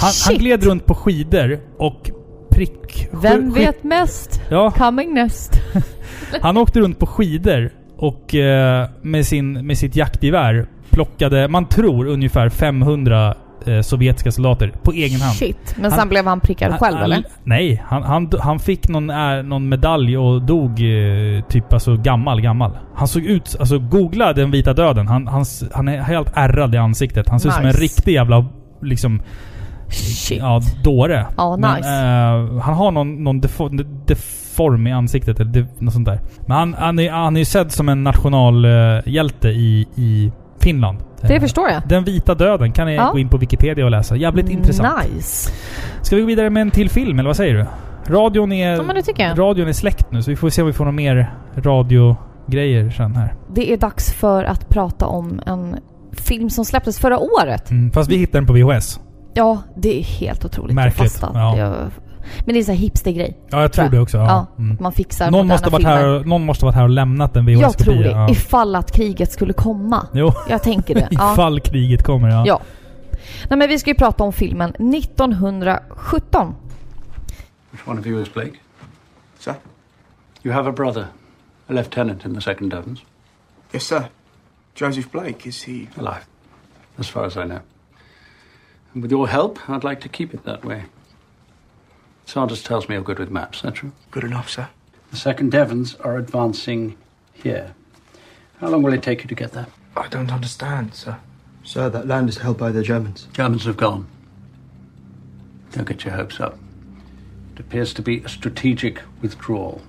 han Shit. gled runt på skidor och prick... Vem vet mest? Ja, Coming next. han åkte runt på skidor och eh, med, sin, med sitt jaktgevär plockade, man tror, ungefär 500 eh, sovjetiska soldater på egen hand. Shit. Men Han- sen blev han prickad Han- själv han, eller? Nej, han, han, han fick någon, äh, någon medalj och dog eh, typ alltså gammal, gammal. Han såg ut... Alltså googla den vita döden. Han, han, han är helt ärrad i ansiktet. Han ser ut som en Nice. riktig jävla liksom... Shit. Ja, dåre. Ja, Men, nice. eh, han har någon, någon deform i ansiktet, eller något sånt där. Men han, han, är, han är ju sedd som en nationalhjälte i, i Finland. Det förstår jag. Den vita döden kan ni Ja. gå in på Wikipedia och läsa. Jävligt intressant. Nice. Ska vi gå vidare med en till film, eller vad säger du? Radion är, Ja, radion är släckt nu, så vi får se om vi får några mer radiogrejer sen här. Det är dags för att prata om en film som släpptes förra året. Mm, fast vi hittade den på VHS. Ja, det är helt otroligt. Märkligt, Jag fastnade. ja. Jag, men det är en sån här hipstergrej. Ja, jag tror jag. det också. Ja. Ja, Mm. att man fixar Någon, måste varit filmer. här, och- någon måste varit här och lämnat en Jag tror det. Ja. Ifall att kriget skulle komma. Jo, Jag tänker det. Ja. ifall kriget kommer, ja. Ja. Nej men vi ska ju prata om filmen 1917. Which one of you is Blake? Sir? You have a brother, a lieutenant in the Second Devons, Yes, sir. Joseph Blake, is he? alive, as far as I know. And with your help, I'd like to keep it that way. Sardis tells me you're good with maps, that true? Good enough, sir. The Second Devons are advancing here. How long will it take you to get there? I don't understand, sir. Sir, that land is held by the Germans. Germans have gone. Don't get your hopes up. It appears to be a strategic withdrawal.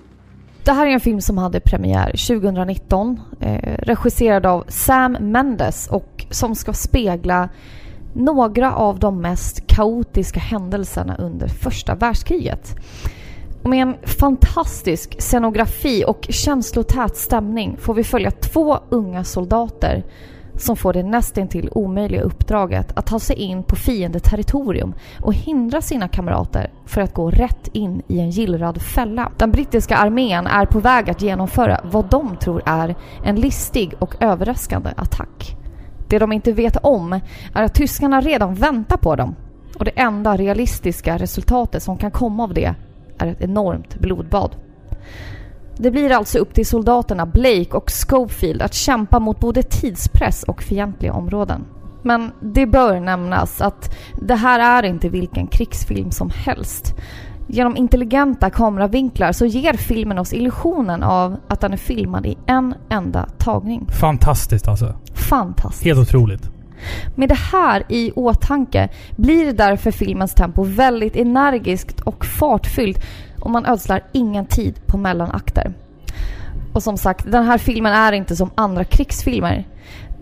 Det här är en film som hade premiär 2019. Eh, regisserad av Sam Mendes och som ska spegla några av de mest kaotiska händelserna under första världskriget. Och med en fantastisk scenografi och känslotät stämning får vi följa två unga soldater som får det nästintill omöjliga uppdraget att ta sig in på fiendeterritorium och hindra sina kamrater för att gå rätt in i en gillrad fälla. Den brittiska armén är på väg att genomföra vad de tror är en listig och överraskande attack. Det de inte vet om är att tyskarna redan väntar på dem och det enda realistiska resultatet som kan komma av det är ett enormt blodbad. Det blir alltså upp till soldaterna Blake och Schofield att kämpa mot både tidspress och fientliga områden. Men det bör nämnas att det här är inte vilken krigsfilm som helst. Genom intelligenta kameravinklar så ger filmen oss illusionen av att den är filmad i en enda tagning. Fantastiskt alltså. Fantastiskt. Helt otroligt. Med det här i åtanke blir därför filmens tempo väldigt energiskt och fartfyllt och man ödslar ingen tid på mellanakter. Och som sagt, den här filmen är inte som andra krigsfilmer.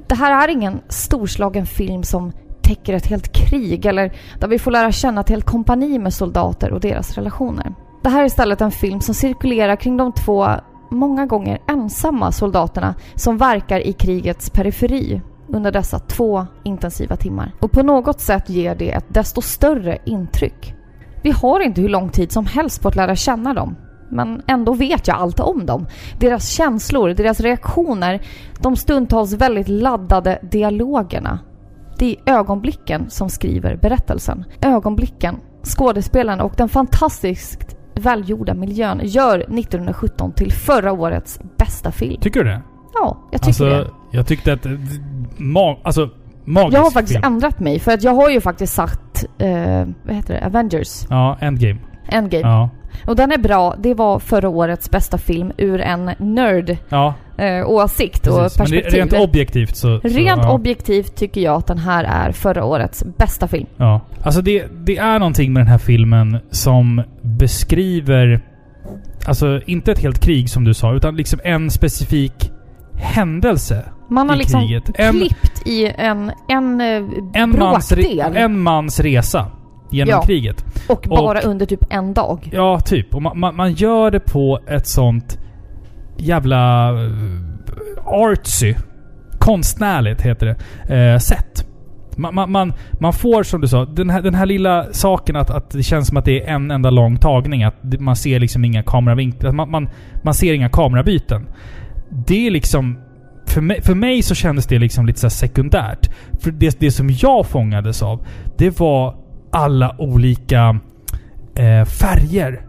Det här är ingen storslagen film som täcker ett helt krig eller där vi får lära känna ett helt kompani med soldater och deras relationer. Det här är istället en film som cirkulerar kring de två många gånger ensamma soldaterna som verkar i krigets periferi under dessa två intensiva timmar. Och på något sätt ger det ett desto större intryck. Vi har inte hur lång tid som helst på att lära känna dem. Men ändå vet jag allt om dem. Deras känslor, deras reaktioner, de stundtals väldigt laddade dialogerna. Det är ögonblicken som skriver berättelsen. Ögonblicken, skådespelaren och den fantastiskt välgjorda miljön gör 1917 till förra årets bästa film. Tycker du det? Ja, jag tycker det. Alltså, jag tyckte att... Ma, alltså, magisk Jag har faktiskt film. ändrat mig för att jag har ju faktiskt sagt, eh, vad heter det, Avengers Ja, Endgame. Endgame. Ja. Och den är bra. Det var förra årets bästa film ur en nörd Ja, eh, åsikt precis. och Men perspektiv. det, rent objektivt så... så Rent ja. objektivt tycker jag att den här är förra årets bästa film. Ja. Alltså det, det är någonting med den här filmen som beskriver... Alltså inte ett helt krig som du sa, utan liksom en specifik händelse Man har liksom kriget. En, klippt i en, en, eh, en, mans, bråkdel. re, en mans resa genom Ja. kriget. och bara och- under typ en dag. Ja, typ. Och man, man, man gör det på ett sånt jävla eh, artsy, konstnärligt heter det, eh, sätt. Man, man, man, man får, som du sa, den här, den här lilla saken att, att det känns som att det är en enda lång tagning. Att man ser liksom inga kameravinklar. Man, man, man ser inga kamerabyten. Det är liksom... För mig, för mig så kändes det liksom lite så sekundärt. För det, det som jag fångades av, det var alla olika eh, färger.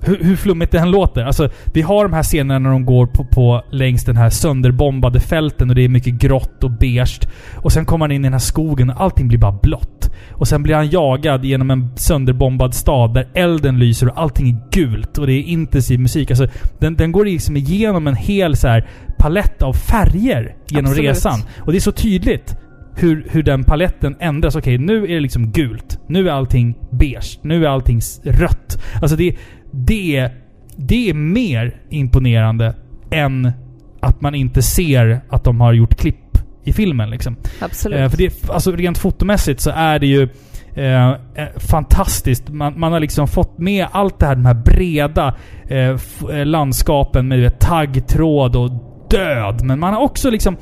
Hur, hur flummigt det än låter. Alltså, vi har de här scenerna när de går på, på längs den här sönderbombade fälten och det är mycket grått och beige. Och sen kommer han in i den här skogen och allting blir bara blått. Och sen blir han jagad genom en sönderbombad stad där elden lyser och allting är gult och det är intensiv musik. Alltså, den, den går liksom igenom en hel så här palett av färger genom Absolut. resan. Och det är så tydligt hur, hur den paletten ändras. Okej, nu är det liksom gult. Nu är allting beige. Nu är allting rött. Alltså det, det, det är mer imponerande än att man inte ser att de har gjort klipp i filmen. Liksom. Absolut. Eh, för det, alltså rent fotomässigt så är det ju eh, eh, fantastiskt. Man, man har liksom fått med allt det här, de här breda eh, eh, landskapen med vet, taggtråd och död. Men man har också liksom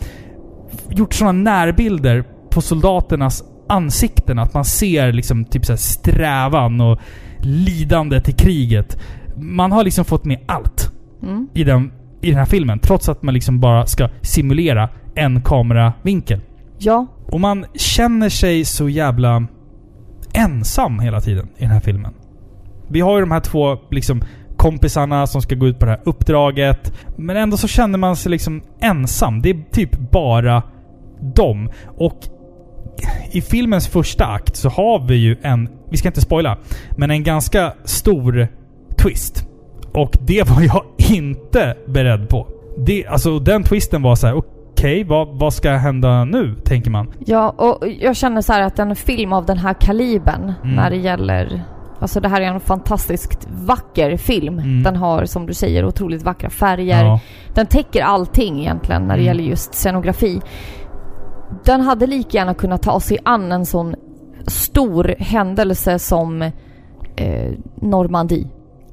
gjort sådana närbilder på soldaternas ansikten. Att man ser liksom typ så strävan och lidande till kriget. Man har liksom fått med allt Mm. i den, i den här filmen. Trots att man liksom bara ska simulera en kameravinkel. Ja, Och man känner sig så jävla ensam hela tiden i den här filmen. Vi har ju de här två liksom kompisarna som ska gå ut på det här uppdraget. Men ändå så känner man sig liksom ensam. Det är typ bara dem. Och i filmens första akt så har vi ju en, vi ska inte spoila, men en ganska stor twist. Och det var jag inte beredd på. Det, alltså den twisten var så här: okej, vad, vad ska hända nu? Tänker man. ja, och jag känner så här att en film av den här kalibern Mm. när det gäller Alltså det här är en fantastiskt vacker film. Mm. Den har, som du säger, otroligt vackra färger. Ja. Den täcker allting egentligen när det Mm. gäller just scenografi. Den hade lika gärna kunnat ta sig an en sån stor händelse som eh, Normandie.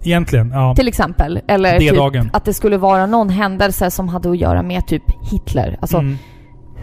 Egentligen, ja. Till exempel. Eller typ att det skulle vara någon händelse som hade att göra med typ Hitler. Alltså, Mm.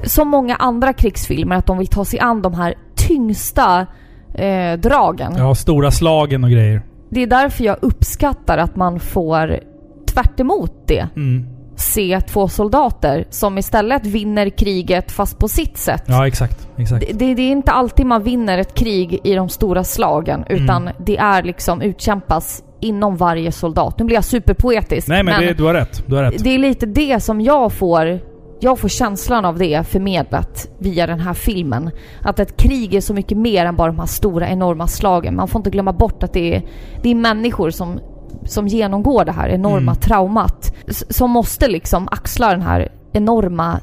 som många andra krigsfilmer, att de vill ta sig an de här tyngsta eh, dragen. Ja, stora slagen och grejer. Det är därför jag uppskattar att man får tvärt emot det. Mm. Se två soldater som istället vinner kriget fast på sitt sätt. Ja, exakt. exakt. Det, det, det är inte alltid man vinner ett krig i de stora slagen utan Mm. det är liksom utkämpas inom varje soldat. Nu blir jag superpoetisk. Nej men, det, du har rätt. Du har rätt. det är lite det som jag får jag får känslan av det förmedlat via den här filmen. Att ett krig är så mycket mer än bara de här stora enorma slagen. Man får inte glömma bort att det är, det är människor som, som genomgår det här enorma Mm. traumat. Som måste liksom axla den här enorma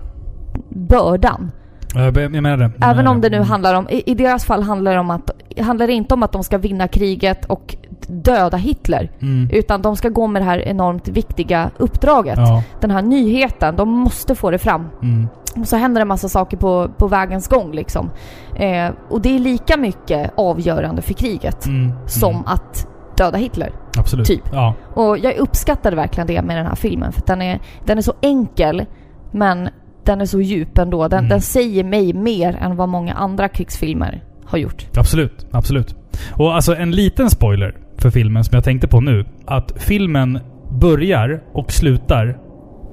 bördan. Jag, menar det. Jag Även om det nu handlar om, i, i deras fall handlar det om att, handlar det inte om att de ska vinna kriget och döda Hitler. Mm. Utan de ska gå med det här enormt viktiga uppdraget. Ja. Den här nyheten, de måste få det fram. Mm. Och så händer det en massa saker på, på vägens gång liksom. Eh, och det är lika mycket avgörande för kriget Mm. som Mm. att döda Hitler. Absolut. typ. Ja. Och jag uppskattade verkligen det med den här filmen. För den är, den är så enkel, men den är så djup ändå. Den, Mm. den säger mig mer än vad många andra krigsfilmer har gjort. Absolut, absolut. Och alltså en liten spoiler för filmen som jag tänkte på nu. Att filmen börjar och slutar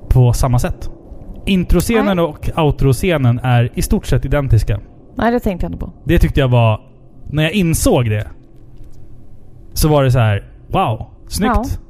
på samma sätt. Introscenen och outroscenen är i stort sett identiska. Nej, det tänkte jag inte på. Det tyckte jag var... När jag insåg det så var det så här: Wow! snyggt.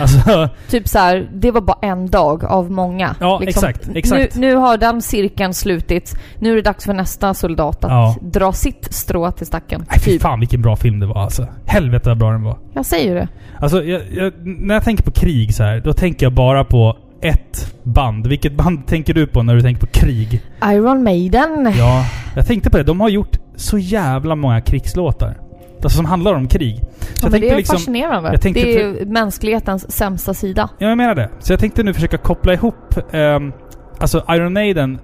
Alltså, Typ så här, det var bara en dag av många. Liksom, Ja, exakt, exakt. Nu, nu har den cirkeln slutits. Nu är det dags för nästa soldat att Ja. dra sitt strå till stacken. nej, fy Typ. fan vilken bra film det var alltså. Helvete vad bra den var. Jag säger det. Alltså, jag, jag, när jag tänker på krig så här, då tänker jag bara på ett band. Vilket band tänker du på när du tänker på krig? Iron Maiden. Ja, jag tänkte på det. De har gjort så jävla många krigslåtar. Alltså som handlar om krig. Så Ja, det är liksom... fascinerande. tänkte det är ju mänsklighetens sämsta sida. Ja, jag menar det. Så jag tänkte nu försöka koppla ihop um, alltså Iron Maiden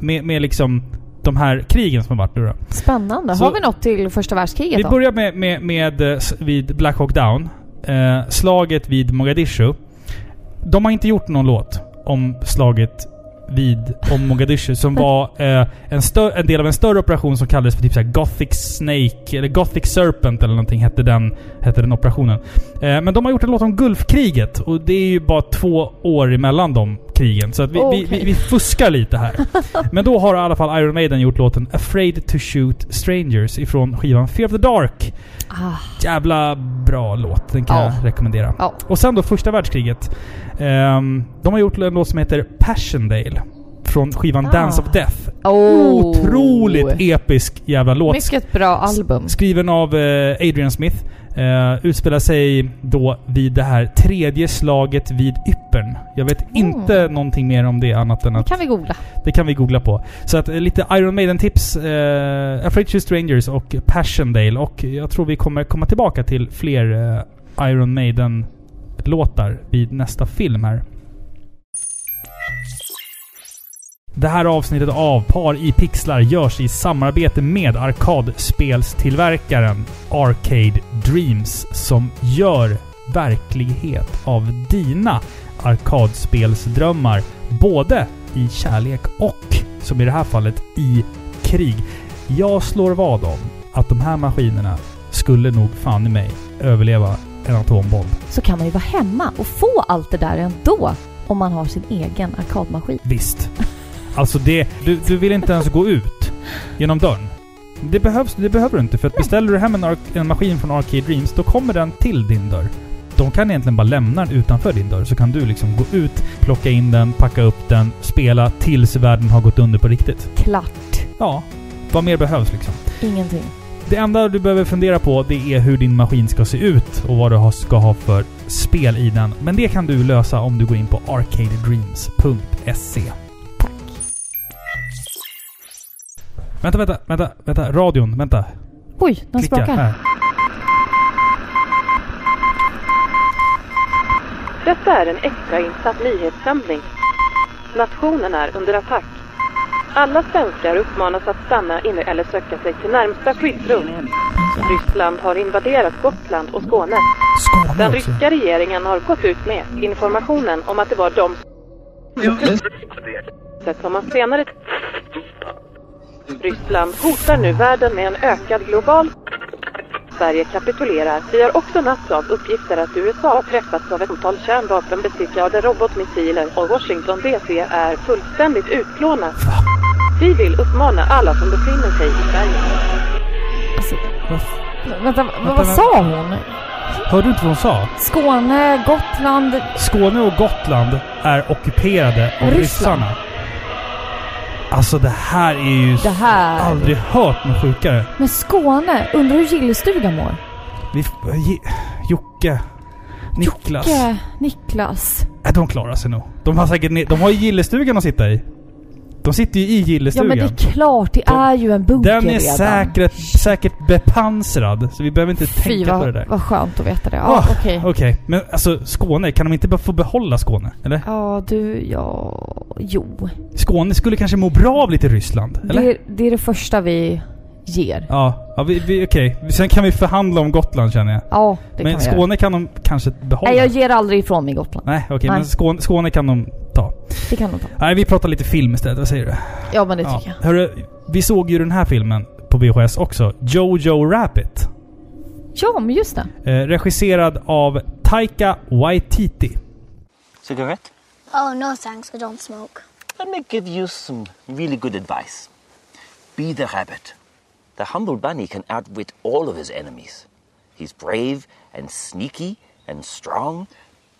med, med liksom de här krigen som har varit nu då. Spännande. Så- har vi något till första världskriget Vi då? börjar med, med, med eh, vid Black Hawk Down. Eh, slaget vid Mogadishu. De har inte gjort någon låt om slaget vid om Mogadishu som var eh, en, en del av en större operation som kallades för typ såhär Gothic Snake eller Gothic Serpent eller någonting hette den, hette den operationen. Eh, men de har gjort en låt om Gulfkriget och det är ju bara två år emellan dem krigen. Så vi, vi, Okej. vi, vi fuskar lite här. Men då har i alla fall Iron Maiden gjort låten Afraid to Shoot Strangers ifrån skivan Fear of the Dark. Ah, Jävla bra låt. Den kan Ja. jag rekommendera. ja. Och sen då första världskriget. Ehm, de har gjort en låt som heter Passiondale. Från skivan Ah. Dance of Death. Oh. Otroligt episk jävla låt. Mycket bra album. Skriven av eh, Adrian Smith. Uh, utspelar sig då vid det här tredje slaget vid Yppern. Jag vet inte någonting mer om det annat än Det att kan vi googla. det kan vi googla på. Så att eh, lite Iron Maiden-tips. Uh, Afraid to Strangers och Passiondale. Och jag tror vi kommer komma tillbaka till fler eh, Iron Maiden-låtar vid nästa film här. Det här avsnittet av Par i pixlar görs i samarbete med arkadspelstillverkaren Arcade Dreams som gör verklighet av dina arkadspelsdrömmar. Både i kärlek och, som i det här fallet, i krig. Jag slår vad om att de här maskinerna skulle nog fan i mig överleva en atombomb. Så kan man ju vara hemma och få allt det där ändå. Om man har sin egen arkadmaskin. Visst. Alltså det... Du, du vill inte ens gå ut genom dörren. Det, behövs, det behöver du inte. För att beställer du hem en, en maskin från Arcade Dreams, då kommer den till din dörr. De kan egentligen bara lämna den utanför din dörr. Så kan du liksom gå ut, plocka in den, packa upp den, spela tills världen har gått under på riktigt. Klart. Ja. Vad mer behövs liksom? Ingenting. Det enda du behöver fundera på det är hur din maskin ska se ut och vad du ska ha för spel i den. Men det kan du lösa om du går in på arcadedreams.se. Vänta, vänta, vänta, vänta. Radion, vänta. Oj, den Klicka sprakar. här. Detta är en extrainsatt nyhetssändning. Nationen är under attack. Alla svenskar uppmanas att stanna inne eller söka sig till närmsta skyddsrum. Ryssland har invaderat Gotland och Skåne. Skåne Den också. ryska regeringen har gått ut med informationen om att det var de som man senare... Ryssland hotar nu världen med en ökad global... Sverige kapitulerar. Vi har också nåtts av uppgifter att USA har träffats av ett antal kärnvapenbestyckade robotmissiler och Washington DC är fullständigt utplånat. Vi vill uppmana alla som befinner sig i Sverige Alltså, Vad- vänta, vad, vad sa hon? Hörde du inte vad hon sa? Skåne, Gotland... Skåne och Gotland är ockuperade av Ryssland. ryssarna. Alltså det här är ju... Det här... Aldrig hört något sjukare. Men Skåne, undrar hur Gillestugan mår? Vi, Jocke. Niklas. Jocke, Niklas. Nej, de klarar sig nog. De har säkert... De har ju gillestugan att sitta i. De sitter ju i Ja gillestugan. men det är klart, det De- är ju en bunker Den är redan. säkert, säkert bepansrad, så vi behöver inte Fy tänka på det vad, där. vad skönt att veta det. Ja, Ah, okej. Okej, men alltså Skåne, kan de inte bara få behålla Skåne? Eller? Ja, du, ja... Jo. Skåne skulle kanske må bra av lite Ryssland? Eller? Det, det är det första vi ger. Ja, ja vi, vi, okej. Sen kan vi förhandla om Gotland känner jag. Ja, det men kan vi göra. Skåne kan de kanske behålla? Nej, jag ger aldrig ifrån mig Gotland. Nej, okej. Men Skåne, Skåne kan de ta. Det kan de ta. Nej, vi pratar lite film istället. Vad säger du? Ja, men det tycker jag. Hörru, vi såg ju den här filmen på VHS också. Jojo Rabbit. Ja, men just det. Eh, regisserad av Taika Waititi. Cigarette? Oh, no thanks. I don't smoke. Let me give you some really good advice. Be the rabbit. The humble bunny can outwit all of his enemies. He's brave and sneaky and strong,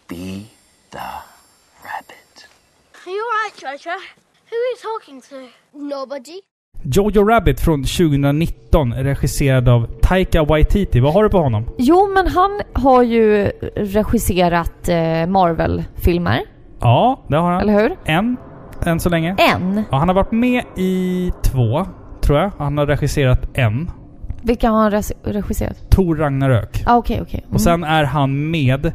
be the rabbit. Are you alright, Treasure? Who are you talking to? Nobody. Jojo Rabbit från 2019, regisserad av Taika Waititi. Vad har du på honom? Jo, men han har ju regisserat eh, Marvel-filmer. Ja, det har han. Eller hur? En, än så länge. En. Ja, han har varit med i två, tror jag. Han har regisserat en. Vilka har han regisserat? Tor Ragnarök. Ah, okej, okej. Mm. Och sen är han med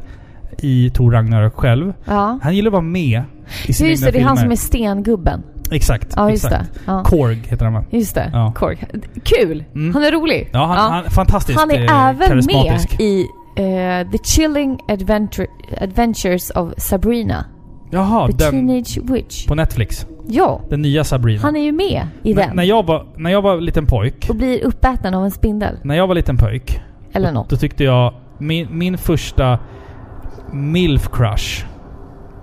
i Tor Ragnarök själv. Ja. Han gillar att vara med i sina Just det, det är han som är stengubben. Exakt. Ja, just exakt. det. Ja. Korg heter han va? Just det. Ja. Korg. Kul! Mm. Han är rolig. Ja, han, han är Han är eh, även med i eh, The Chilling Adventure, Adventures of Sabrina. Jaha, The den Teenage Witch. på Netflix. Ja, Den nya Sabrina. han är ju med i När- den. När jag, var, när jag var liten pojk, Och blir uppäten av en spindel. när jag var liten pojk, Eller något. då tyckte jag min, min första milf crush,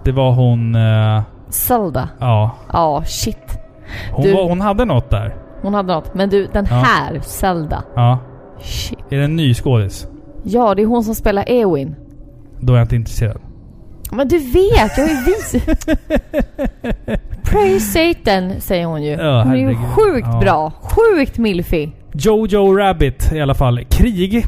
det var hon... eh, Zelda. ja. Ja, shit. Hon, Du- var, hon hade något där. Hon hade något. Men du, den Ja. här Zelda. Ja. Shit. Är det en ny skådis? Ja, det är hon som spelar Eowyn. Då är jag inte intresserad. Men du vet, jag har ju visat... Praise Satan, säger hon ju. Ja, hon är ju sjukt Ja. bra. Sjukt milfig. Jojo Rabbit i alla fall. Krig.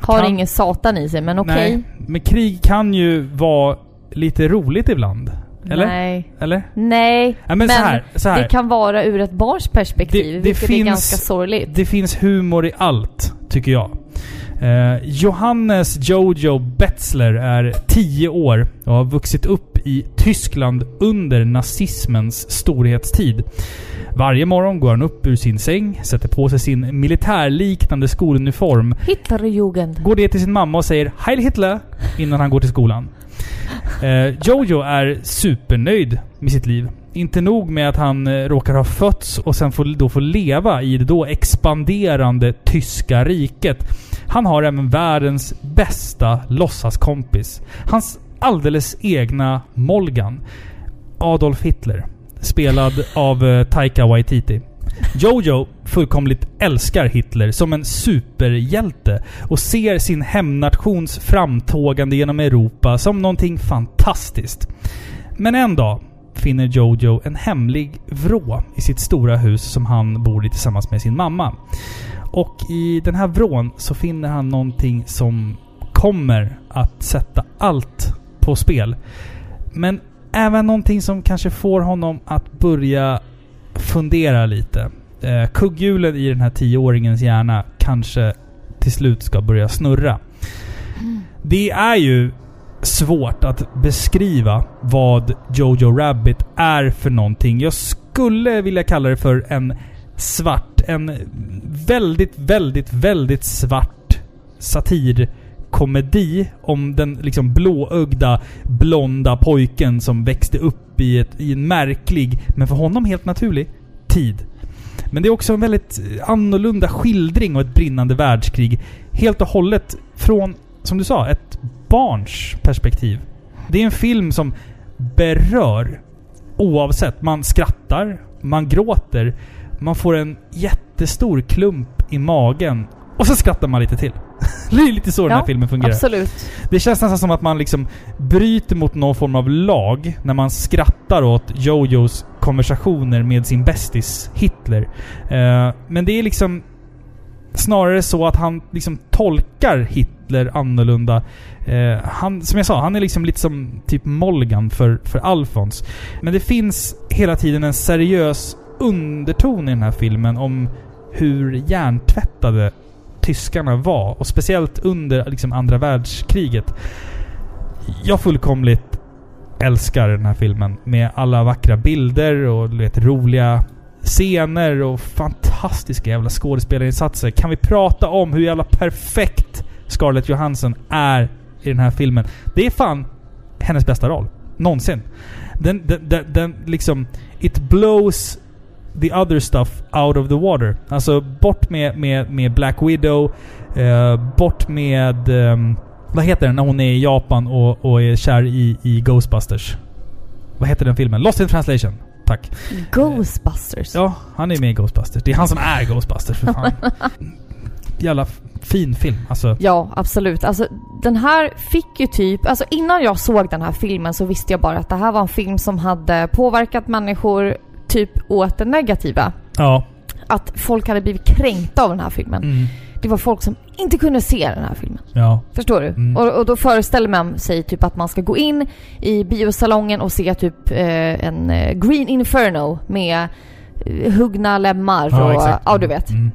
Har Kan- ingen satan i sig, men okej. Nej, men krig kan ju vara lite roligt ibland. Eller? Nej. Eller? Nej, Ja, men så här, så här. det kan vara ur ett barns perspektiv, vilket är ganska sorgligt. Det finns humor i allt, tycker jag. Eh, Johannes Jojo Betzler är 10 år och har vuxit upp i Tyskland under nazismens storhetstid. Varje morgon går han upp ur sin säng, sätter på sig sin militärliknande skoluniform, Hitlerjugend. går ner till sin mamma och säger Heil Hitler innan han går till skolan. Eh, Jojo är supernöjd med sitt liv. Inte nog med att han eh, råkar ha fötts och sen får, då får leva i det då expanderande tyska riket. Han har även världens bästa låtsaskompis. Hans alldeles egna Molgan. Adolf Hitler. Spelad av eh, Taika Waititi. Jojo fullkomligt älskar Hitler som en superhjälte och ser sin hemnations framtågande genom Europa som någonting fantastiskt. Men en dag finner Jojo en hemlig vrå i sitt stora hus som han bor i tillsammans med sin mamma. Och i den här vrån så finner han någonting som kommer att sätta allt på spel. Men även någonting som kanske får honom att börja fundera lite. Eh, kugghjulen i den här tioåringens hjärna kanske till slut ska börja snurra. Det är ju svårt att beskriva vad Jojo Rabbit är för någonting. Jag skulle vilja kalla det för en svart, en väldigt, väldigt, väldigt svart satirkomedi om den liksom blåögda, blonda pojken som växte upp i, ett, i en märklig, men för honom helt naturlig, tid. Men det är också en väldigt annorlunda skildring av ett brinnande världskrig. Helt och hållet från, som du sa, ett barns perspektiv. Det är en film som berör oavsett. Man skrattar, man gråter, man får en jättestor klump i magen och så skrattar man lite till. det är lite så den här Ja, filmen fungerar. absolut. Det känns nästan som att man liksom bryter mot någon form av lag när man skrattar åt Jojos konversationer med sin bästis Hitler. Eh, men det är liksom snarare så att han liksom tolkar Hitler annorlunda. Eh, han, som jag sa, han är liksom lite som typ Molgan för, för Alfons. Men det finns hela tiden en seriös underton i den här filmen om hur hjärntvättade tyskarna var. Och speciellt under liksom andra världskriget. Jag fullkomligt älskar den här filmen. Med alla vackra bilder och vet, roliga scener och fantastiska jävla skådespelarinsatser. Kan vi prata om hur jävla perfekt Scarlett Johansson är i den här filmen? Det är fan hennes bästa roll. Någonsin. Den, den, den, den liksom... It blows the other stuff out of the water. Alltså bort med, med, med Black Widow. Eh, bort med... Eh, vad heter den när hon är i Japan och, och är kär i, i Ghostbusters? Vad heter den filmen? Lost in translation. Tack. Ghostbusters. Ja, han är med i Ghostbusters. Det är han som är Ghostbusters för fan. Jävla fin film. Alltså, Ja, absolut. Alltså, den här fick ju typ... Alltså innan jag såg den här filmen så visste jag bara att det här var en film som hade påverkat människor typ åt det negativa. ja. Att folk hade blivit kränkta av den här filmen. Mm. Det var folk som inte kunde se den här filmen. Ja. Förstår du? Mm. Och, och då föreställer man sig typ att man ska gå in i biosalongen och se typ eh, en eh, Green Inferno med eh, huggna lemmar Ja, och... exakt. Ja, du vet. Mm.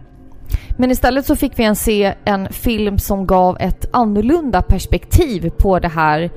Men istället så fick vi en se en film som gav ett annorlunda perspektiv på det här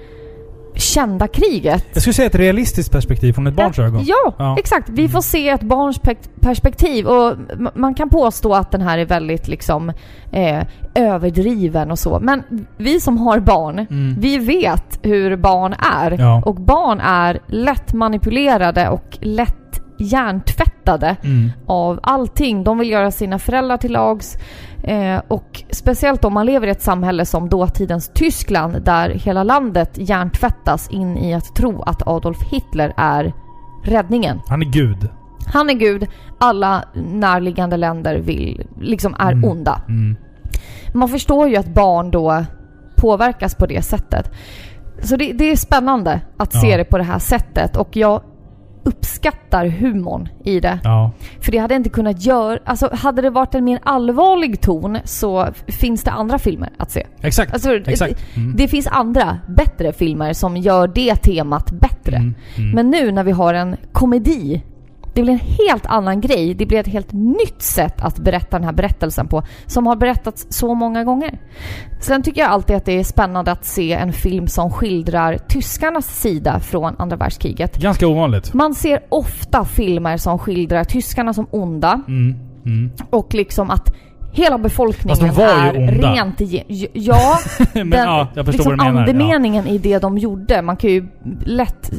kända kriget. Jag skulle säga ett realistiskt perspektiv från ett barns ögon. Ja, Ja. exakt. Vi får se ett barns pe- perspektiv och man kan påstå att den här är väldigt liksom eh, överdriven och så. Men vi som har barn, Mm. vi vet hur barn är. Ja. Och barn är lätt manipulerade och lätt hjärntvättade Mm. av allting. De vill göra sina föräldrar till lags. Eh, och speciellt om man lever i ett samhälle som dåtidens Tyskland där hela landet hjärntvättas in i att tro att Adolf Hitler är räddningen. Han är gud. Han är Gud, alla närliggande länder vill, liksom är Mm. onda. Mm. Man förstår ju att barn då påverkas på det sättet. Så det, det är spännande att se Ja. det på det här sättet och jag uppskattar humorn i det. Ja. För det hade inte kunnat göra... Alltså hade det varit en mer allvarlig ton så finns det andra filmer att se. Exakt. Alltså, Exakt. Det, Mm. det finns andra, bättre filmer som gör det temat bättre. Mm. Mm. Men nu när vi har en komedi, det blir en helt annan grej. Det blir ett helt nytt sätt att berätta den här berättelsen på, som har berättats så många gånger. Sen tycker jag alltid att det är spännande att se en film som skildrar tyskarnas sida från andra världskriget. Ganska ovanligt. Man ser ofta filmer som skildrar tyskarna som onda Mm. Mm. och liksom att hela befolkningen Fast de var ju är onda. rent igen. Ja, Men ja, jag förstår liksom vad du menar. Ja. andemeningen i det de gjorde. Man kan ju lätt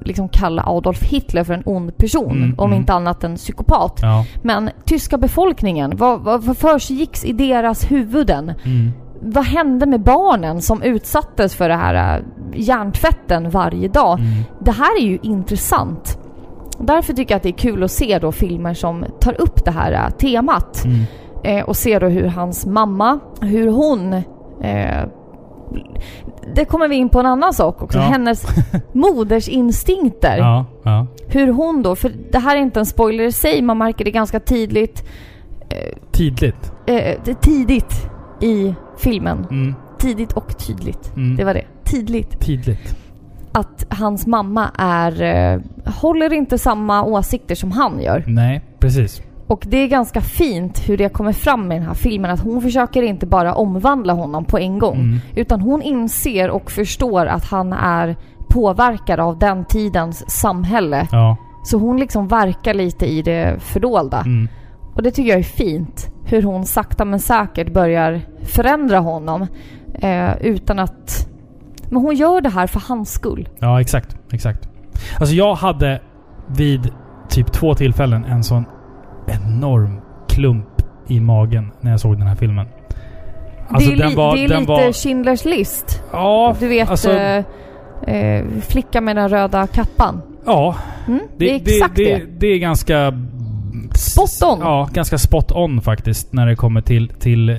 liksom kalla Adolf Hitler för en ond person, Mm, om mm. inte annat en psykopat. Ja. Men tyska befolkningen, vad, vad, vad försiggicks i deras huvuden? Mm. Vad hände med barnen som utsattes för det här äh, hjärntvätten varje dag? Mm. Det här är ju intressant. Därför tycker jag att det är kul att se då filmer som tar upp det här äh, temat. Mm. Eh, och se då hur hans mamma, hur hon... Eh, det kommer vi in på en annan sak också. Ja. Hennes modersinstinkter. Ja. Ja. Hur hon då, för det här är inte en spoiler i sig, man märker det ganska. Tydligt. Eh, det är tidigt i filmen. Mm. Tidigt och tydligt. Mm. Det var det. Tidligt. Tydligt. Att hans mamma är... Eh, håller inte samma åsikter som han gör. Nej, precis. Och det är ganska fint hur det kommer fram i den här filmen. Att hon försöker inte bara omvandla honom på en gång. Mm. Utan hon inser och förstår att han är påverkad av den tidens samhälle. Ja. Så hon liksom verkar lite i det fördolda. Mm. Och det tycker jag är fint. Hur hon sakta men säkert börjar förändra honom. Eh, utan att... Men hon gör det här för hans skull. Ja, exakt. Exakt. Alltså jag hade vid typ två tillfällen en sån enorm klump i magen när jag såg den här filmen. Alltså det är, li- det är lite Schindler's list. Ja, Du vet alltså- eh, eh, flickan med den röda kappan. Ja. Mm, det, är exakt det. det. Det är ganska... Spot on. Ja, ganska spot on faktiskt när det kommer till, till eh,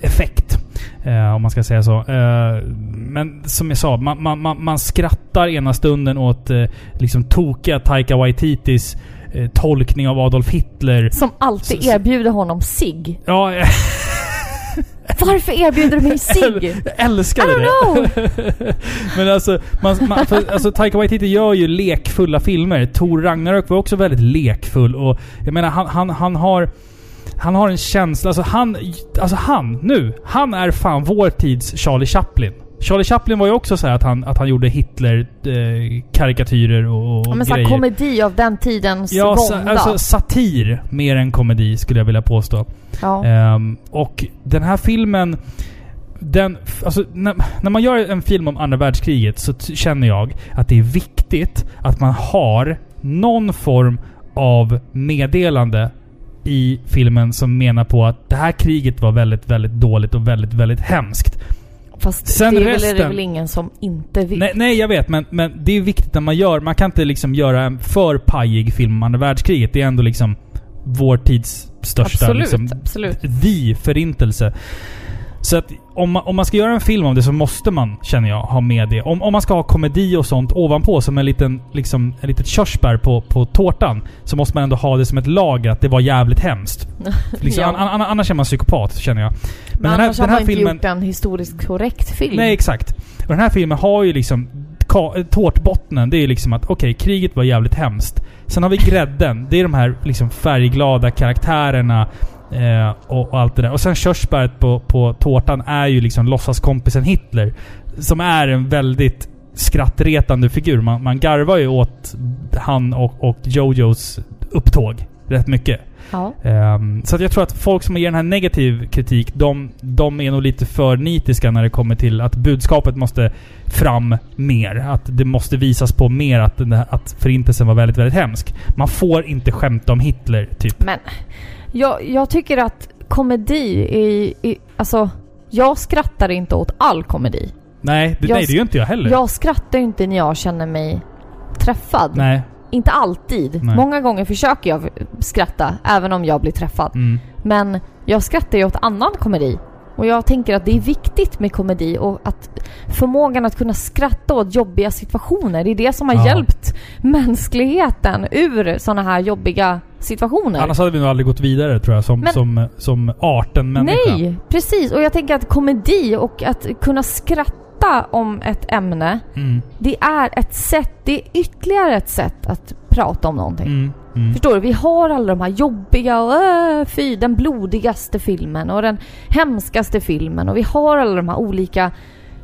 effekt. Eh, om man ska säga så. Eh, men som jag sa, man, man, man, man skrattar ena stunden åt eh, liksom tokiga Taika Waititis eh, tolkning av Adolf Hitler. Som alltid erbjuder honom sig. Ja, eh, Varför erbjuder du mig sig? jag älskade det. Men alltså, man, man, för, alltså, Taika Waititi gör ju lekfulla filmer. Thor Ragnarök var också väldigt lekfull och jag menar han, han, han har... Han har en känsla, alltså han, alltså han, nu, han är fan vår tids Charlie Chaplin. Charlie Chaplin var ju också så att han, att han gjorde Hitler-karikatyrer och, och Ja, men grejer. komedi av den tidens Ja, vånda. alltså satir mer än komedi skulle jag vilja påstå. Ja. Ehm, och den här filmen... Den, alltså, när, när man gör en film om andra världskriget så känner jag att det är viktigt att man har någon form av meddelande i filmen som menar på att det här kriget var väldigt, väldigt dåligt och väldigt, väldigt hemskt. Fast Sen det är väl, resten- det är väl ingen som inte vill. Nej, nej jag vet, men, men det är viktigt när man gör... Man kan inte liksom göra en för pajig film om andra världskriget. Det är ändå liksom vår tids största... Absolut, liksom, absolut. The förintelse. Så att om man, om man ska göra en film om det så måste man, känner jag, ha med det. Om, om man ska ha komedi och sånt ovanpå som en liten, liksom, en litet körsbär på, på tårtan. Så måste man ändå ha det som ett lager att det var jävligt hemskt. Liksom, Ja. an, an, annars är man psykopat, känner jag. Men, annars har man inte gjort en historiskt korrekt film. Nej, exakt. Och den här filmen har ju liksom... Tårtbottnen, det är ju liksom att okej, kriget var jävligt hemskt. Sen har vi grädden. Det är de här liksom färgglada karaktärerna eh, och, och allt det där. Och sen körsbäret på, på tårtan är ju liksom låtsaskompisen Hitler. Som är en väldigt skrattretande figur. Man, man garvar ju åt han och, och Jojos upptåg rätt mycket. Ja. Ehm, så jag tror att folk som ger den här negativ kritik, de, de är nog lite för nitiska när det kommer till att budskapet måste fram mer. Att det måste visas på mer att, den att förintelsen var väldigt, väldigt hemsk. Man får inte skämta om Hitler, typ. Men jag, jag tycker att komedi är, är... Alltså, jag skrattar inte åt all komedi. Nej, det, Jag- nej, det gör inte jag heller. Jag skrattar ju inte när jag känner mig träffad. Nej. Inte alltid. Nej. Många gånger försöker jag skratta, även om jag blir träffad. Mm. Men jag skrattar ju åt annan komedi. Och jag tänker att det är viktigt med komedi och att förmågan att kunna skratta åt jobbiga situationer, det är det som har Ja. hjälpt mänskligheten ur sådana här jobbiga situationer. Annars hade vi nog aldrig gått vidare, tror jag, som, Men- som, som arten människa. Nej, precis. Och jag tänker att komedi och att kunna skratta om ett ämne, Mm. det är ett sätt, det är ytterligare ett sätt att prata om någonting. Mm. Mm. Förstår du? Vi har alla de här jobbiga och äh, fy, den blodigaste filmen och den hemskaste filmen och vi har alla de här olika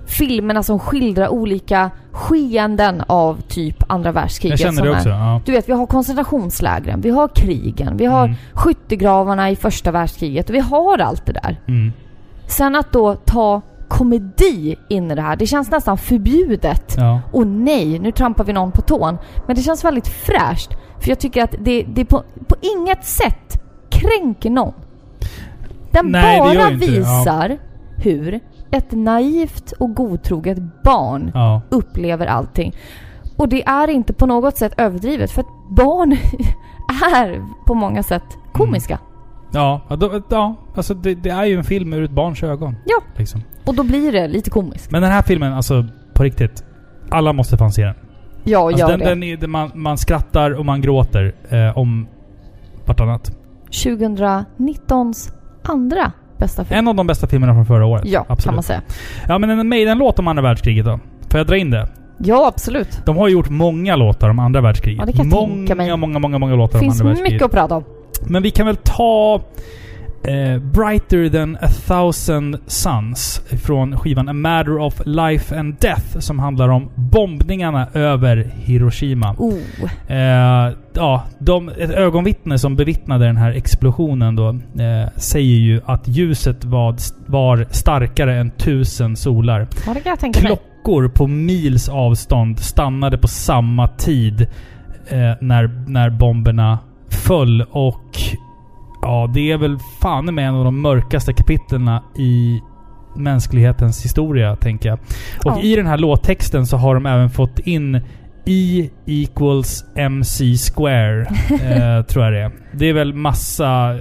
filmerna som skildrar olika skeenden av typ andra världskriget. Jag känner det är- också, ja. Du vet, vi har koncentrationslägren, vi har krigen, vi har Mm. skyttegravarna i första världskriget och vi har allt det där. Mm. Sen att då ta komedi in i det här, det känns nästan förbjudet. Ja. Och nej, nu trampar vi någon på tån. Men det känns väldigt fräscht. För jag tycker att det, det på, på inget sätt kränker någon. Den Nej, bara det, ja. visar hur ett naivt och godtroget barn Ja. upplever allting. Och det är inte på något sätt överdrivet för att barn är på många sätt komiska. Ja, ja, då, ja alltså det, det är ju en film ur ett barns ögon. Ja. Liksom. Och då blir det lite komiskt. Men den här filmen, alltså på riktigt. Alla måste fan se den. Ja, Alltså, gör den, det. den är, man, man skrattar och man gråter eh, om vartannat. 2019s andra bästa film. En av de bästa filmerna från förra året. Ja, absolut. kan man säga. Ja, men en Maiden-låt om andra världskriget då? Får jag dra in det? Ja, absolut. De har gjort många låtar om andra världskriget. Ja, det kan jag många, tänka mig. många, många, många låtar finns om andra världskriget. mycket att prata om. Men vi kan väl ta eh, Brighter than a thousand suns från skivan A Matter of Life and Death som handlar om bombningarna över Hiroshima. Oh. Eh, ja, de, ett ögonvittne som bevittnade den här explosionen då eh, säger ju att ljuset var, var starkare än tusen solar. Ja, det kan jag tänka mig. Klockor på mils avstånd stannade på samma tid eh, när, när bomberna föll och ja, det är väl fan med en av de mörkaste kapitlerna i mänsklighetens historia, tänker jag. Och Ja. i den här låttexten så har de även fått in E equals MC square, eh, tror jag det är. Det är väl massa E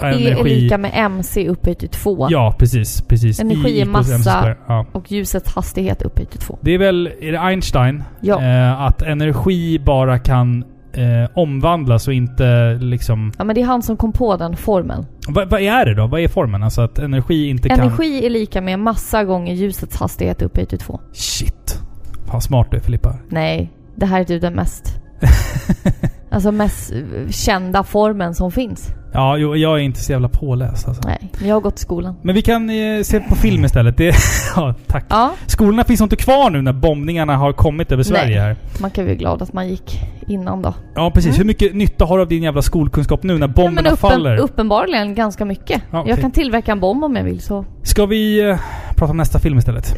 är energi... lika med MC upphöjt till 2. Ja, precis. precis. Energi E är equals MC massa Ja. och ljusets hastighet upphöjt till 2. Det är väl, är det Einstein? Ja. Eh, att energi bara kan eh, omvandlas och inte liksom... Ja, men det är han som kom på den formeln. Vad, vad är det då? Vad är formen? Alltså att energi inte kan... Energi är lika med massa gånger ljusets hastighet upphöjt till 2. Shit. Fan smart du är Filippa. Nej, det här är typ den mest... alltså mest eh, kända formen som finns. Ja, jo, jag är inte så jävla påläst alltså. Nej, jag har gått i skolan. Men vi kan eh, se på film istället. Det, ja, tack. Ja. Skolorna finns inte kvar nu när bombningarna har kommit över Sverige Nej. här. Man kan ju vara glad att man gick innan då. Ja, precis. Hur mycket nytta har du av din jävla skolkunskap nu när Ja, bomberna men uppen, faller? uppenbarligen ganska mycket. Ja, okej. Jag kan tillverka en bomb om jag vill så. Ska vi eh, prata om nästa film istället?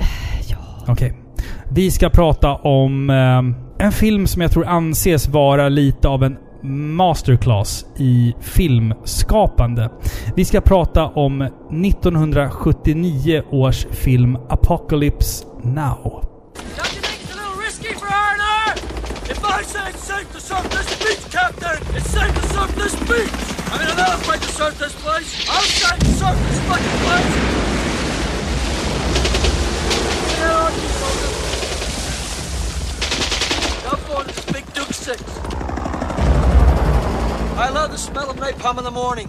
Ja. Okej. Vi ska prata om eh, en film som jag tror anses vara lite av en masterclass i filmskapande. Vi ska prata om 1979 års film Apocalypse Now. I going to speak Duke 6. I love the smell of napalm in the morning.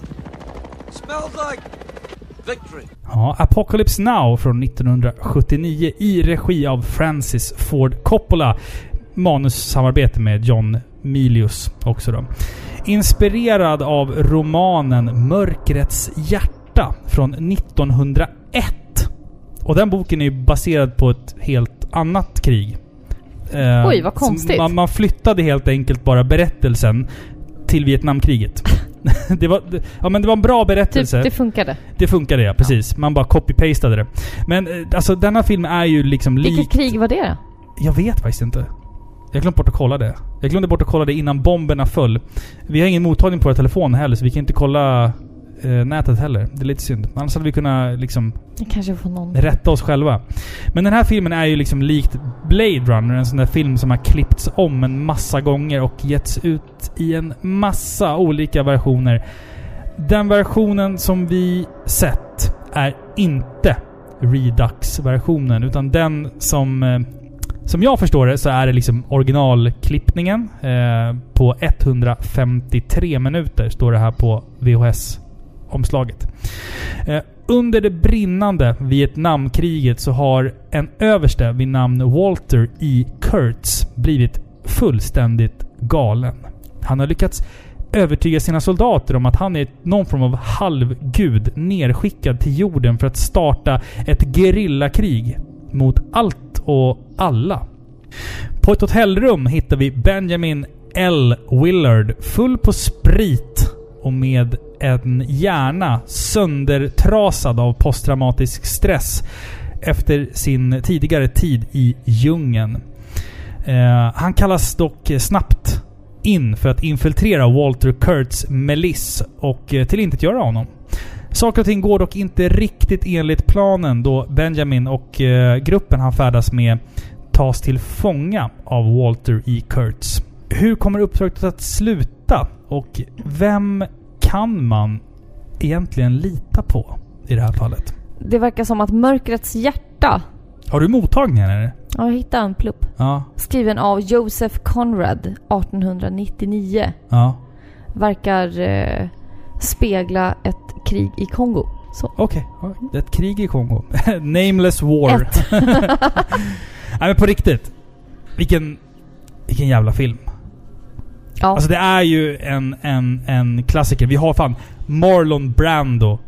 It smells like victory. Ja, Apocalypse Now från 1979 i regi av Francis Ford Coppola. Manussamarbete med John Milius också då. Inspirerad av romanen Mörkrets hjärta från 1901. Och den boken är ju baserad på ett helt annat krig. Eh, Oj, vad konstigt. Man, man flyttade helt enkelt bara berättelsen till Vietnamkriget. det, var, det, ja, men det var en bra berättelse. Typ, det funkade. Det funkade ja, precis. Man bara copy-pastade det. Men eh, alltså denna film är ju liksom lik... Vilket krig var det? Jag vet faktiskt inte. Jag glömde bort att kolla det. Jag glömde bort att kolla det innan bomberna föll. Vi har ingen mottagning på våra telefoner heller, så vi kan inte kolla eh, nätet heller. Det är lite synd. Annars hade vi kunnat liksom kanske får någon... rätta oss själva. Men den här filmen är ju liksom likt Blade Runner, en sån där film som har klippts om en massa gånger och getts ut i en massa olika versioner. Den versionen som vi sett är inte Redux-versionen, utan den som... eh, Som jag förstår det så är det liksom originalklippningen eh, på 153 minuter, står det här på VHS-omslaget omslaget. Eh, under det brinnande Vietnamkriget så har en överste vid namn Walter E. Kurtz blivit fullständigt galen. Han har lyckats övertyga sina soldater om att han är någon form av halvgud nerskickad till jorden för att starta ett gerillakrig mot allt och alla. På ett hotellrum hittar vi Benjamin L. Willard full på sprit och med en hjärna söndertrasad av posttraumatisk stress efter sin tidigare tid i djungeln. Eh, han kallas dock snabbt in för att infiltrera Walter Kurtz meliss och eh, tillintetgöra honom. Saker och ting går dock inte riktigt enligt planen då Benjamin och eh, gruppen han färdas med tas till fånga av Walter E. Kurtz. Hur kommer uppdraget att sluta? Och vem kan man egentligen lita på i det här fallet? Det verkar som att Mörkrets hjärta... Har du mottagningen eller? Ja, jag hittade en plupp. Ja. Skriven av Joseph Conrad 1899. Ja. Verkar eh, spegla ett krig i Kongo. Okej. Okay. Ett krig i Kongo. Nameless War. Nej men på riktigt. Vilken... Vilken jävla film. Ja. Alltså det är ju en, en, en klassiker. Vi har fan Marlon Brando.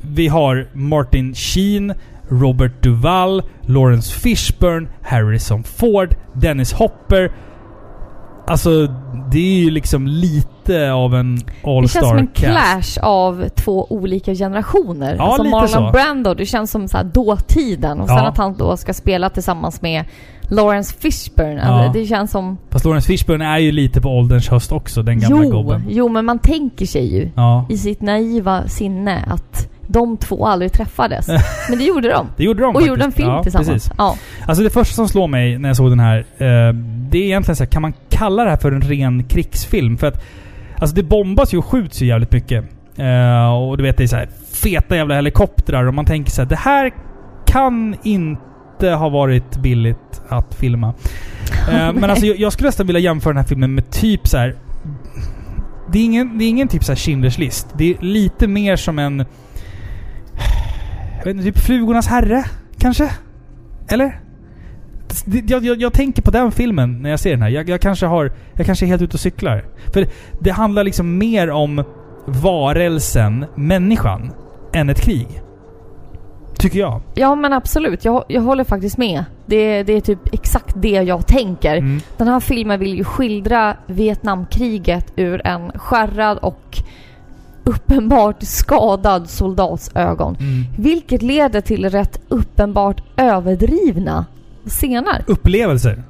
Vi har Martin Sheen, Robert Duvall, Lawrence Fishburne, Harrison Ford, Dennis Hopper. Alltså, det är ju liksom lite av en all-star Det känns som en cast. clash av två olika generationer. Ja, alltså lite Marlon så. Brando, det känns som så här dåtiden. Och sen Ja. att han då ska spela tillsammans med Lawrence Fishburne. Alltså, Ja. Det känns som... Fast Lawrence Fishburne är ju lite på ålderns höst också, den gamla Jo, gobben. jo, men man tänker sig ju Ja. i sitt naiva sinne att de två aldrig träffades. men det gjorde de. Det gjorde de Och faktiskt. gjorde en film ja, tillsammans. Precis. Ja. Alltså det första som slår mig när jag såg den här, eh, det är egentligen så här, kan man kalla det här för en ren krigsfilm? För att Alltså det bombas ju och skjuts ju jävligt mycket. Eh, och du vet, det är så här feta jävla helikoptrar och man tänker så här, det här kan inte ha varit billigt att filma. Eh, men alltså jag, jag skulle nästan vilja jämföra den här filmen med typ så här. Det är ingen, det är ingen typ så här Schindler's list. Det är lite mer som en... Jag vet inte, typ Flugornas herre? Kanske? Eller? Jag, jag, jag tänker på den filmen när jag ser den här. Jag, jag, kanske har, jag kanske är helt ute och cyklar. För det handlar liksom mer om varelsen, människan, än ett krig. Tycker jag. Ja men absolut, jag, jag håller faktiskt med. Det, det är typ exakt det jag tänker. Mm. Den här filmen vill ju skildra Vietnamkriget ur en skärrad och uppenbart skadad soldats ögon. Mm. Vilket leder till rätt uppenbart överdrivna scener. Upplevelser.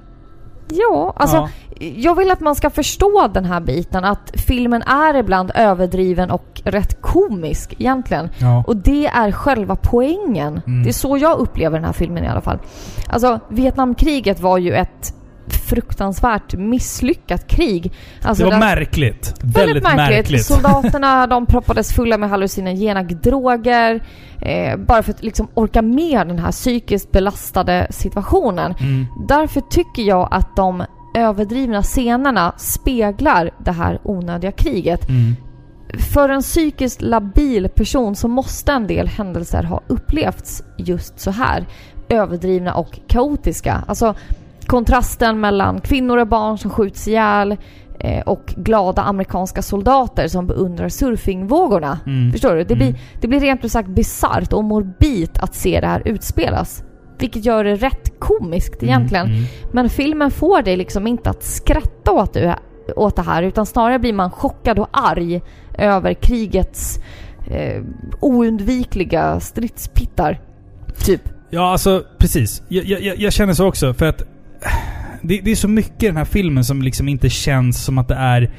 Ja, alltså Ja. jag vill att man ska förstå den här biten. Att filmen är ibland överdriven och rätt komisk egentligen. Ja. Och det är själva poängen. Mm. Det är så jag upplever den här filmen i alla fall. Alltså Vietnamkriget var ju ett fruktansvärt misslyckat krig. Alltså, det var märkligt. Väldigt Väldigt märkligt. märkligt. Soldaterna de proppades fulla med hallucinogena droger. Eh, bara för att liksom orka med den här psykiskt belastade situationen. Mm. Därför tycker jag att de överdrivna scenerna speglar det här onödiga kriget. Mm. för en psykiskt labil person så måste en del händelser ha upplevts just så här. Överdrivna och kaotiska. Alltså kontrasten mellan kvinnor och barn som skjuts ihjäl eh, och glada amerikanska soldater som beundrar surfingvågorna. Mm. Förstår du? Det blir, Mm. det blir rent ut sagt bisarrt och morbid att se det här utspelas. Vilket gör det rätt komiskt egentligen. Mm, mm. Men filmen får dig liksom inte att skratta åt det, åt det här utan snarare blir man chockad och arg över krigets eh, oundvikliga stridspittar. Typ. Ja, alltså precis. Jag, jag, jag känner så också. För att det, det är så mycket i den här filmen som liksom inte känns som att det är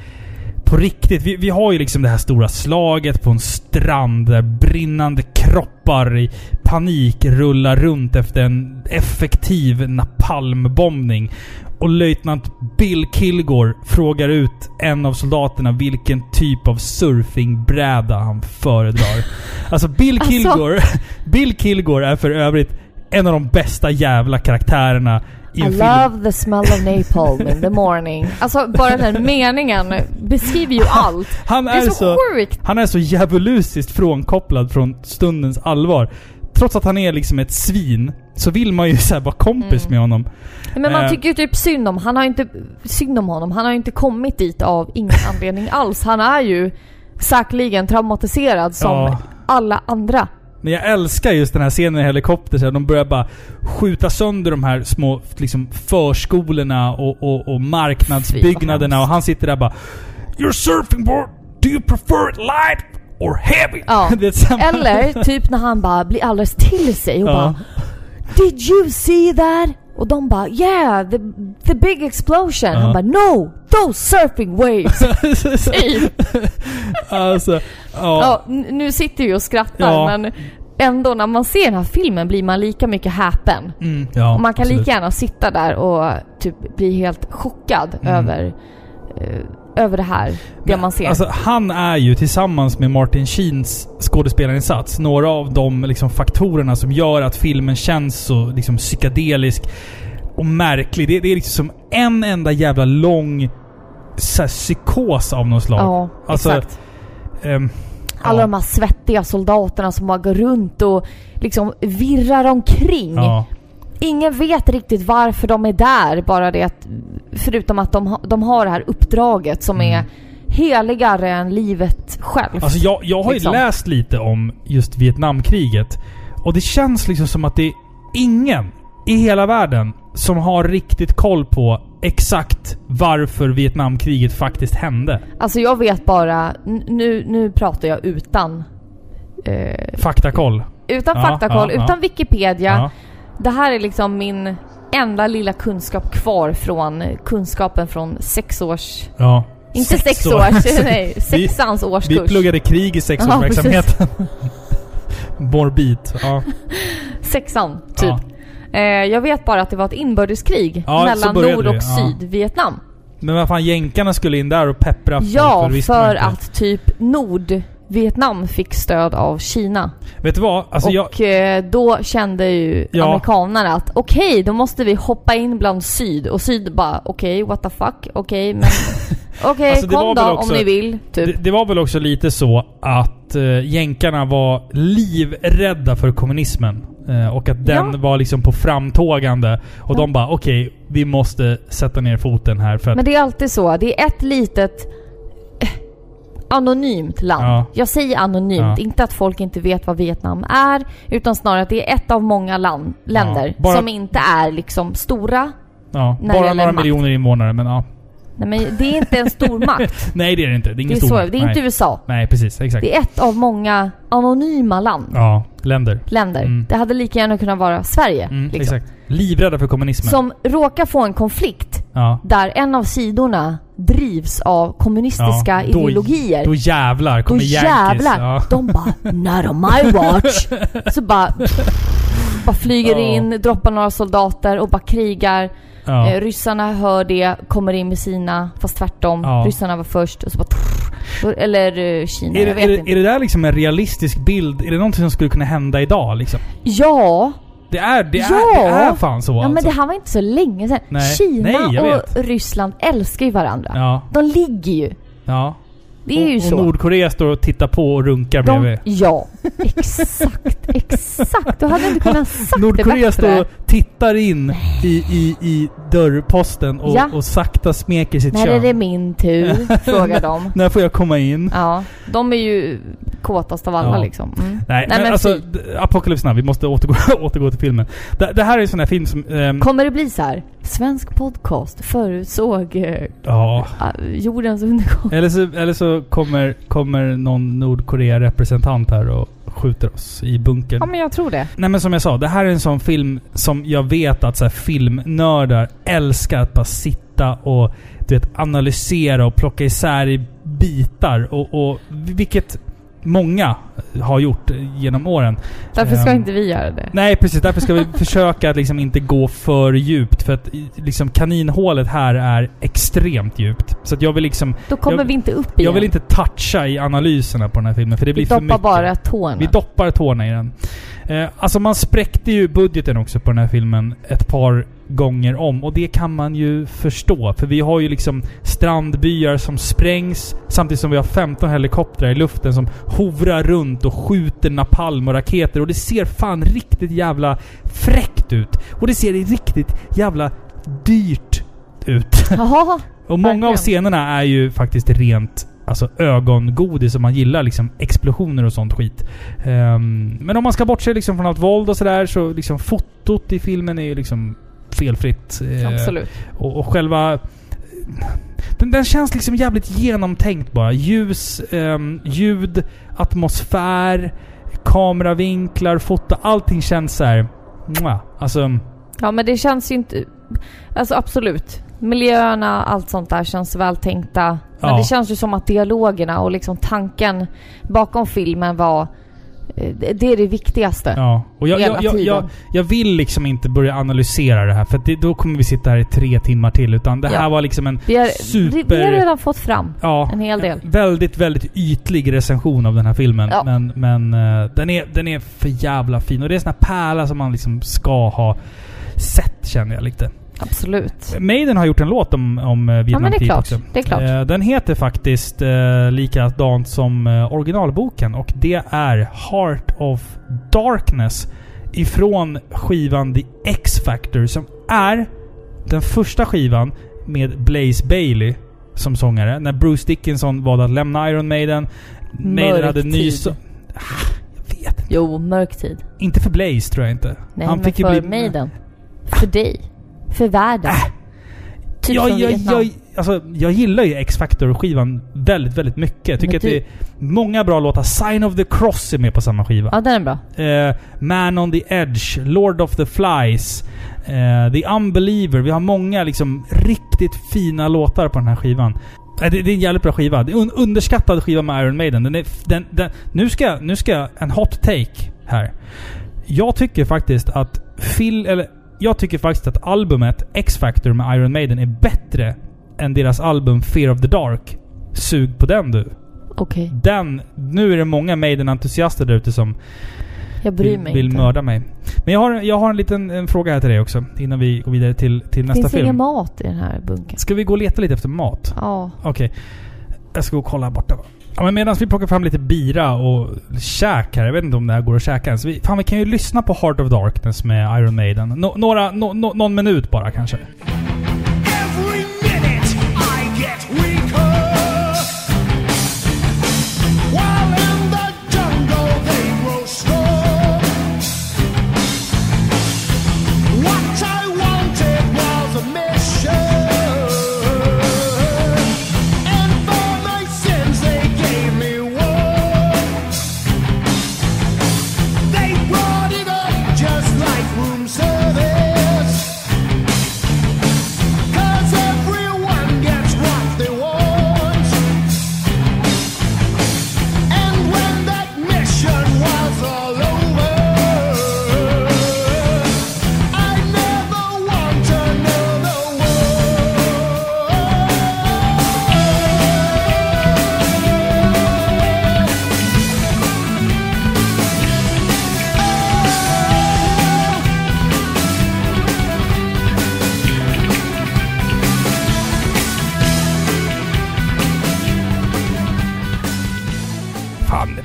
på riktigt. Vi, vi har ju liksom det här stora slaget på en strand där brinnande kroppar i panik rullar runt efter en effektiv napalmbombning. Och löjtnant Bill Kilgore frågar ut en av soldaterna vilken typ av surfingbräda han föredrar. Alltså Bill Alltså- Kilgore, Bill Kilgore är för övrigt en av de bästa jävla karaktärerna i I film. love the smell of napalm in the morning. Alltså bara den meningen beskriver ju allt. Han det är, är så, så, sjukt. han är så djävulusiskt frånkopplad från stundens allvar. Trots att han är liksom ett svin, så vill man ju så här vara kompis Mm. med honom. Men man Eh, tycker ju typ synd om han har ju inte synd om honom. Han har ju inte kommit dit av ingen anledning alls. Han är ju säkerligen traumatiserad som Ja. alla andra. Men jag älskar just den här scenen i helikopter. Så här, de börjar bara skjuta sönder de här små liksom, förskolorna och, och, och marknadsbyggnaderna. Och han sitter där bara You're surfing board! Do you prefer it light or heavy? Ja. Eller typ när han bara blir alldeles till sig och Ja. bara Did you see that? Och de bara Yeah, the, the big explosion. Ja. Han bara No! Those surfing waves! Typ. alltså, ja. Ja, nu sitter vi och skrattar Ja. men ändå när man ser den här filmen blir man lika mycket häpen. Mm, ja, och man kan absolut. lika gärna sitta där och typ bli helt chockad Mm. över, eh, över det här, det man ser. Alltså, han är ju tillsammans med Martin Sheens skådespelarinsats några av de liksom, faktorerna som gör att filmen känns så liksom, psykedelisk och märklig. Det, det är liksom som en enda jävla lång så här, psykos av något slag. Ja, Alltså, exakt. ehm, Alla de här svettiga soldaterna som bara går runt och liksom virrar omkring. ja. Ingen vet riktigt varför de är där, bara det att... Förutom att de, de har det här uppdraget som Mm. är heligare än livet självt. Alltså jag, jag har ju Liksom. läst lite om just Vietnamkriget. Och det känns liksom som att det är ingen i hela världen som har riktigt koll på exakt varför Vietnamkriget faktiskt hände. Alltså jag vet bara, nu, nu pratar jag utan... Eh, Faktakoll. utan Ja, faktakoll, ja, ja. utan Wikipedia. Ja. Det här är liksom min enda lilla kunskap kvar från kunskapen från sex års... Ja. Inte sex, år. års, nej, Vi- sexans årskurs. Vi pluggade krig i sexårsverksamheten. Morbid. Ja. Sexan, typ. Ja. Eh, jag vet bara att det var ett inbördeskrig Ja, mellan Nord och ja. Sydvietnam. Men vad fan, jänkarna skulle in där och peppra Ja, för inte. att typ Nordvietnam fick stöd av Kina. Vet du vad? Alltså jag... och eh, då kände ju Ja. amerikanerna att okej, då måste vi hoppa in bland Syd. Och Syd bara okej, what the fuck, okej men... Okej, Alltså, det kom då också- om ni vill. Typ. Det, det var väl också lite så att uh, jänkarna var livrädda för kommunismen. Eh, och att den Ja. var liksom på framtågande. Och Ja. de bara okej, vi måste sätta ner foten här för att... Men det är alltid så. Det är ett litet anonymt land. Ja. Jag säger anonymt, Ja. inte att folk inte vet vad Vietnam är, utan snarare att det är ett av många land, länder bara- som inte är liksom stora. ja, bara några makt. miljoner invånare, men ja. Nej men det är inte en stor makt. Nej, det är det inte. Det är ingen Det är, stor så, makt. det är inte Nej. USA. Nej, precis. Exakt. Det är ett av många anonyma land. Ja, länder. länder. Mm. Det hade lika gärna kunnat vara Sverige. Mm, liksom. Exakt. Livrädda för kommunismen. Som råkar få en konflikt Ja. där en av sidorna drivs av kommunistiska Ja, då- ideologier. Då jävlar kommer Då Yankees. jävlar! Ja. De bara 'Not on my watch' Så bara... Bara flyger Ja. in, droppar några soldater och bara krigar. Ja. Eh, ryssarna hör det, kommer in med sina, fast tvärtom. Ja. Ryssarna var först och så bara... Eller eh, Kina, Är jag det, vet är, det, inte. är det där liksom en realistisk bild? Är det någonting som skulle kunna hända idag liksom? Ja! Det är, det ja! är, det är fan så Ja alltså. men det här var inte så länge sedan. Nej. Kina Nej, och. Ryssland älskar ju varandra. Ja. De ligger ju. Ja. Det är ju och, så. Och Nordkorea står och tittar på och runkar De, bredvid. ja, exakt, exakt. Du hade inte kunnat sagt det Nordkorea bättre. står och tittar in i, i, i dörrposten och, Ja. och sakta smeker sitt När kön. är det min tur? Frågar de. När får jag komma in? Ja, de är ju kåtast av alla Ja. liksom. Mm. Nej, men, alltså, fy. d- Apocalypse Now, vi måste återgå, återgå till filmen. Det, det här är en sån här film som... ehm, Kommer det bli så här? Svensk podcast förutsåg eh, ja. ah, jordens undergång. Eller så, eller så kommer, kommer någon Nordkorea-representant här och skjuter oss i bunkern. Ja, men jag tror det. Nej men som jag sa, det här är en sån film som jag vet att så här, filmnördar älskar att bara sitta och du vet, analysera och plocka isär i bitar. Och, och vilket många har gjort genom åren. Därför ska Ehm, inte vi göra det. Nej precis, därför ska vi försöka att liksom inte gå för djupt. För att liksom kaninhålet här är extremt djupt. Så att jag vill liksom... Då kommer jag, vi inte upp igen. jag vill inte toucha i analyserna på den här filmen för det vi blir för doppar mycket. bara tårna. Vi doppar tårna i den. Eh, alltså man spräckte ju budgeten också på den här filmen ett par gånger om. Och det kan man ju förstå. För vi har ju liksom strandbyar som sprängs samtidigt som vi har 15 helikoptrar i luften som hovrar runt och skjuter napalm och raketer. Och det ser fan riktigt jävla fräckt ut. Och det ser riktigt jävla dyrt ut. Jaha. Och många av scenerna är ju faktiskt rent alltså ögongodis om man gillar liksom explosioner och sånt skit. Ehm, men om man ska bortse liksom från allt våld och sådär så liksom fotot i filmen är ju liksom felfritt. Eh, Absolut. Och, och själva... Den, den känns liksom jävligt genomtänkt bara. Ljus, ehm, ljud, atmosfär, kameravinklar, foto. Allting känns så här. mwah. Alltså... Ja, men det känns ju inte... Alltså absolut. Miljöerna, allt sånt där känns vältänkta. Men Ja. det känns ju som att dialogerna och liksom tanken bakom filmen var... eh, Det är det viktigaste. Ja, och jag, Hela jag, jag, tiden. jag, jag vill liksom inte börja analysera det här för det, då kommer vi sitta här i tre timmar till. Utan det här Ja. var liksom en Vi har, super... vi har redan fått fram ja, en hel del. väldigt, väldigt ytlig recension av den här filmen. Ja. Men, men eh, den, är, den är för jävla fin. Och det är en sån här pärla som man liksom ska ha sett känner jag lite. Absolut. Maiden har gjort en låt om, om eh, Ja, Vietnamkriget klart. också. Det är klart. Eh, Den heter faktiskt eh, likadant som eh, originalboken och det är Heart of Darkness ifrån skivan The X-Factor som är den första skivan med Blaze Bailey som sångare. När Bruce Dickinson valde att lämna Iron Maiden. Maiden Mörk hade en ny... Så, Jo, mörk tid. inte för Blaze tror jag inte. Nej, men för Maiden. För dig. För världen. Typ jag, jag, jag, alltså, jag gillar ju X-Factor-skivan väldigt, väldigt mycket. Jag tycker att du- det är många bra låtar. Sign of the Cross är med på samma skiva. Ja, den är bra. Eh, Man on the Edge, Lord of the Flies, eh, The Unbeliever. Vi har många liksom riktigt fina låtar på den här skivan. Eh, Det, det är en jävligt bra skiva. Det är en underskattad skiva med Iron Maiden. Den är, den, den, nu, ska, nu ska jag- en hot take här. Jag tycker faktiskt att Phil, eller jag tycker faktiskt att albumet X-Factor med Iron Maiden är bättre än deras album Fear of the Dark. Sug på den du. Okej. Den, nu är det många Maiden-entusiaster där ute som Jag bryr vill, mig vill inte. mörda mig. Men jag har, jag har en liten en fråga här till dig också. Innan vi går vidare till, till nästa Finns film. ingen mat i den här bunkern? Ska vi gå och leta lite efter mat? Ja. Okej. Jag ska gå och kolla här borta. Ja, men medan vi plockar fram lite bira och käk här. Jag vet inte om det här går att käka ens. Vi, fan, vi kan ju lyssna på Heart of Darkness med Iron Maiden. Nå- några, nå- nå- någon minut bara kanske.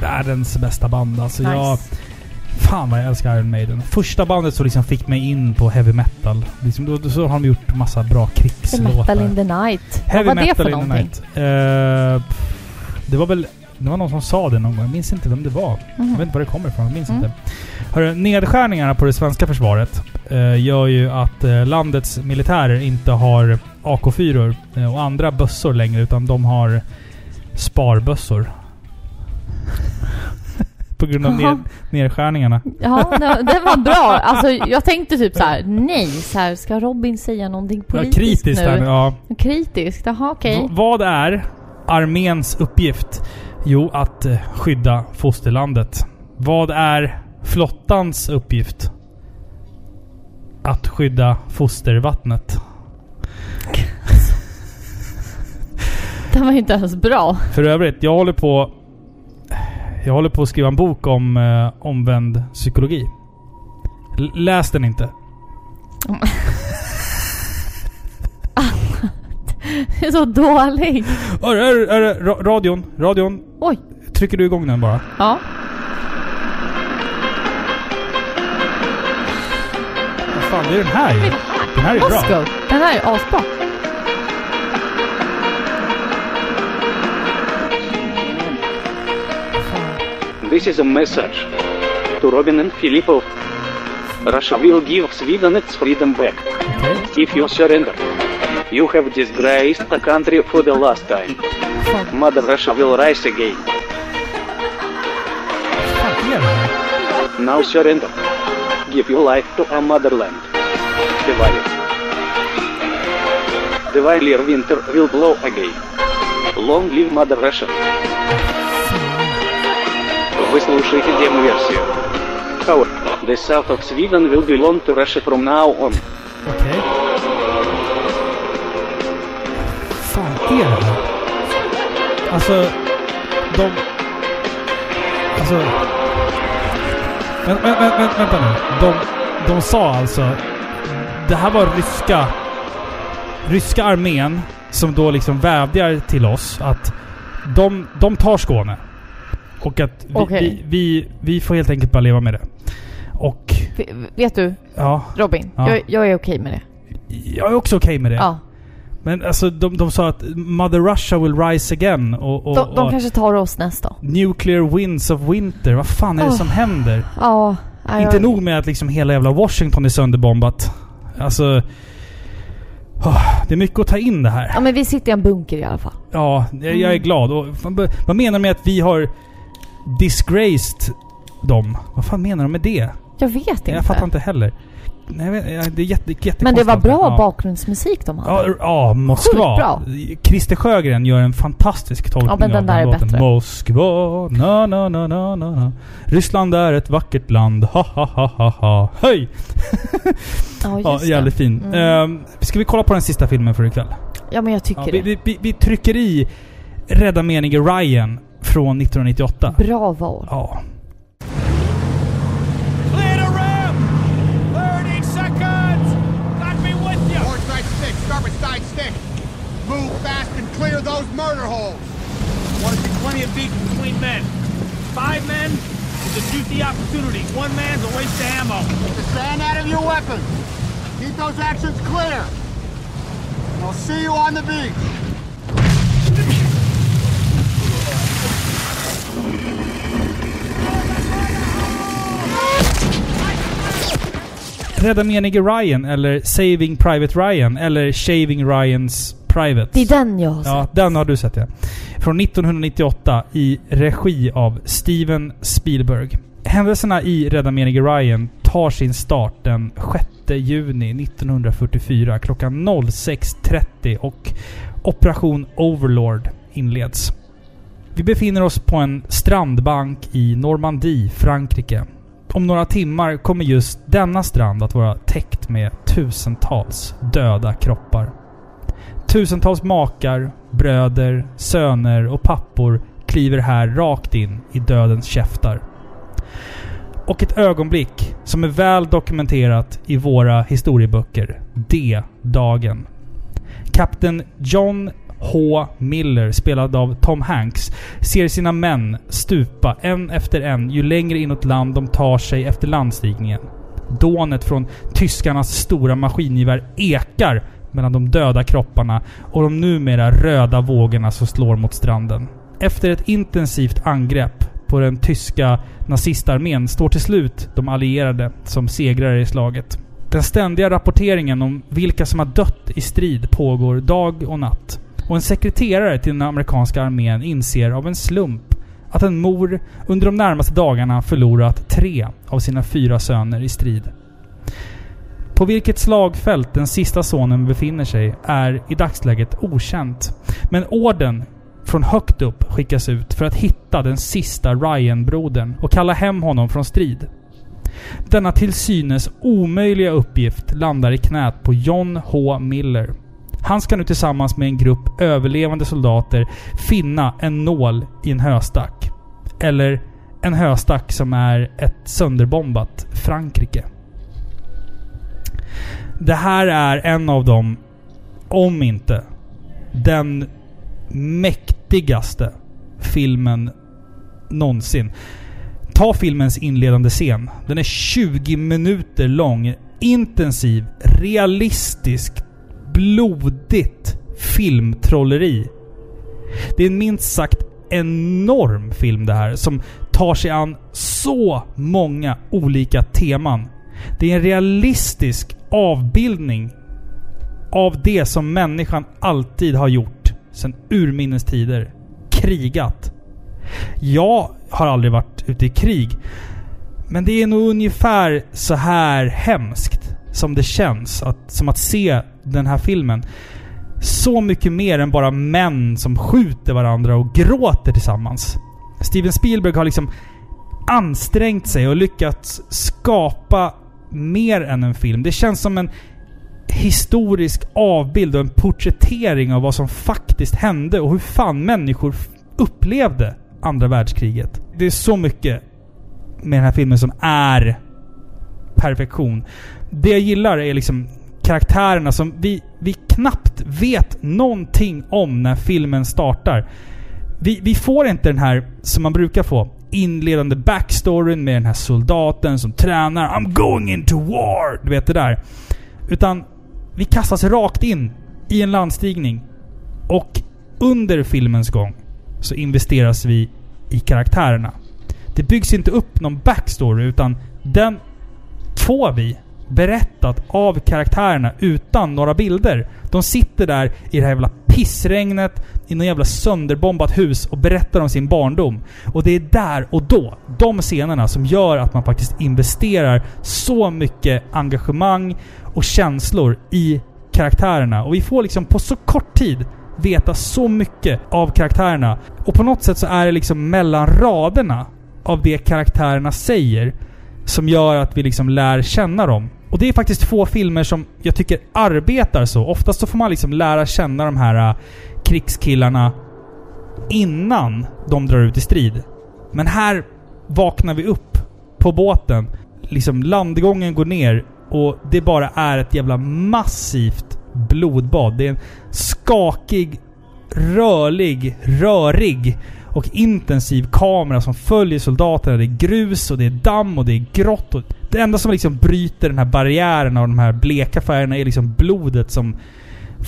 Världens bästa band. Alltså Nice. jag... Fan vad jag älskar Iron Maiden. Första bandet som liksom fick mig in på heavy metal. Liksom, då, så har de gjort massa bra krigslåtar. Metal in the Night. Heavy Vad var det metal för in the någonting? night. Pff, det var väl... Det var någon som sa det någon gång. Jag minns inte vem det var. Jag vet inte var det kommer ifrån. Jag minns Mm. inte. Hörru, nedskärningarna på det svenska försvaret eh, gör ju att eh, landets militärer inte har AK4 eh, och andra bössor längre utan de har sparbössor. på grund av ned, nedskärningarna. Ja, det, det var bra. Alltså jag tänkte typ så här: nej, så här, ska Robin säga någonting Ja, politiskt kritiskt nu? nu. Ja. Kritiskt? Jaha, okej. V- vad är arméns uppgift? Jo, att eh, skydda fosterlandet. Vad är flottans uppgift? Att skydda fostervattnet. Den var ju inte ens bra. För övrigt, jag håller på... Jag håller på att skriva en bok om eh, omvänd psykologi. L- läs den inte. Det är så dålig. Är, är, är, ra- radion, radion. Oj. Trycker du igång den bara? Ja. Vad fan, det är den här ju. Den här är bra. Oscar. Den här är asbra. This is a message to Robin and Filippo. Russia will give Sweden its freedom back. If you surrender, you have disgraced the country for the last time. Mother Russia will rise again. Now surrender. Give your life to our motherland. Divided. The Valier winter will blow again. Long live Mother Russia. Вы слушаете демо-версию. Howard, the south of Sweden will belong to Russia from now on. Okej. fan är det här? Alltså, de... Alltså... Vänta, vänta, vänta, vänta nu. De, de sa alltså... Det här var ryska... Ryska armén som då liksom vädjar till oss att de, de tar Skåne. Och att vi, Okej. vi, vi, vi får helt enkelt bara leva med det. Och... Vet du, Ja. Robin, Ja. jag, jag är okej med det. Jag är också okej med det. Ja. Men alltså de, de sa att Mother Russia will rise again och... och, De, de och kanske tar oss nästa. Nuclear winds of winter. Vad fan är det Åh. som händer? Ja. nej, Inte nog med att liksom hela jävla Washington är sönderbombat. Alltså... åh, det är mycket att ta in det här. Ja men vi sitter i en bunker i alla fall. Ja, jag, jag är glad. Och, vad, menar de med att vi har disgraced dem? Vad fan menar de med det? Jag vet inte. Jag fattar inte heller. Nej, det är jätte, jättekonstigt. Men det var bra Ja. bakgrundsmusik de hade. Ja, ja, Moskva. Skitbra. Christer Sjögren gör en fantastisk tolkning Ja, men den av där är låten. bättre. Moskva, na na na na na na. Ryssland är ett vackert land, ha ha ha ha ha. Höj! Ja, just Ja, jävligt fin. Mm. Ehm, ska vi kolla på den sista filmen för ikväll? Ja men jag tycker Ja, vi, det. vi, vi, vi trycker i Rädda menige Ryan från 1998. Bra val. Ja. Clear the rim! 30 seconds! Got me with you! Port stick, starboard side stick. Move fast and clear those murder holes. Want to see plenty of beef between men. Five men is a juicy opportunity. One man's a waste of ammo. Get the out of your weapons. Keep those actions clear. And I'll see you on the beach. Rädda menige Ryan eller Saving Private Ryan eller Shaving Ryans Private. Det är den jag har Ja, sett. den har du sett ja. Från 1998 i regi av Steven Spielberg. Händelserna i Rädda menige Ryan tar sin start den 6 juni 1944 klockan 06.30 och Operation Overlord inleds. Vi befinner oss på en strandbank i Normandie, Frankrike. Om några timmar kommer just denna strand att vara täckt med tusentals döda kroppar. Tusentals makar, bröder, söner och pappor kliver här rakt in i dödens käftar. Och ett ögonblick som är väl dokumenterat i våra historieböcker. D-dagen. Kapten John H. Miller, spelad av Tom Hanks, ser sina män stupa en efter en ju längre inåt land de tar sig efter landstigningen. Dånet från tyskarnas stora maskingevär ekar mellan de döda kropparna och de numera röda vågorna som slår mot stranden. Efter ett intensivt angrepp på den tyska nazistarmén står till slut de allierade som segrare i slaget. Den ständiga rapporteringen om vilka som har dött i strid pågår dag och natt. Och en sekreterare till den amerikanska armén inser av en slump att en mor under de närmaste dagarna förlorat tre av sina fyra söner i strid. På vilket slagfält den sista sonen befinner sig är i dagsläget okänt. Men orden från högt upp skickas ut för att hitta den sista Ryan-brodern och kalla hem honom från strid. Denna till synes omöjliga uppgift landar i knät på John H. Miller. Han ska nu tillsammans med en grupp överlevande soldater finna en nål i en höstack. Eller en höstack som är ett sönderbombat Frankrike. Det här är en av dem, om inte den mäktigaste filmen någonsin. Ta filmens inledande scen. Den är 20 minuter lång. Intensiv, realistisk, blodigt filmtrolleri. Det är en minst sagt enorm film det här som tar sig an så många olika teman. Det är en realistisk avbildning av det som människan alltid har gjort sedan urminnes tider. Krigat. Jag har aldrig varit ute i krig. Men det är nog ungefär så här hemskt som det känns. Att, som att se den här filmen. Så mycket mer än bara män som skjuter varandra och gråter tillsammans. Steven Spielberg har liksom ansträngt sig och lyckats skapa mer än en film. Det känns som en historisk avbild och en porträttering av vad som faktiskt hände och hur fan människor upplevde andra världskriget. Det är så mycket med den här filmen som är perfektion. Det jag gillar är liksom karaktärerna som vi, vi knappt vet någonting om när filmen startar. Vi, vi får inte den här, som man brukar få, inledande backstoryn med den här soldaten som tränar I'm going into war! Du vet det där. Utan vi kastas rakt in i en landstigning. Och under filmens gång så investeras vi i karaktärerna. Det byggs inte upp någon backstory utan den får vi berättat av karaktärerna utan några bilder. De sitter där i det här jävla pissregnet i något jävla sönderbombat hus och berättar om sin barndom. Och det är där och då, de scenerna, som gör att man faktiskt investerar så mycket engagemang och känslor i karaktärerna. Och vi får liksom på så kort tid veta så mycket av karaktärerna. Och på något sätt så är det liksom mellan raderna av det karaktärerna säger som gör att vi liksom lär känna dem. Och det är faktiskt få filmer som jag tycker arbetar så. Oftast så får man liksom lära känna de här äh, krigskillarna innan de drar ut i strid. Men här vaknar vi upp på båten. Liksom landgången går ner och det bara är ett jävla massivt blodbad. Det är en skakig, rörlig, rörig och intensiv kamera som följer soldaterna. Det är grus och det är damm och det är grått. Och det enda som liksom bryter den här barriären av de här bleka färgerna är liksom blodet som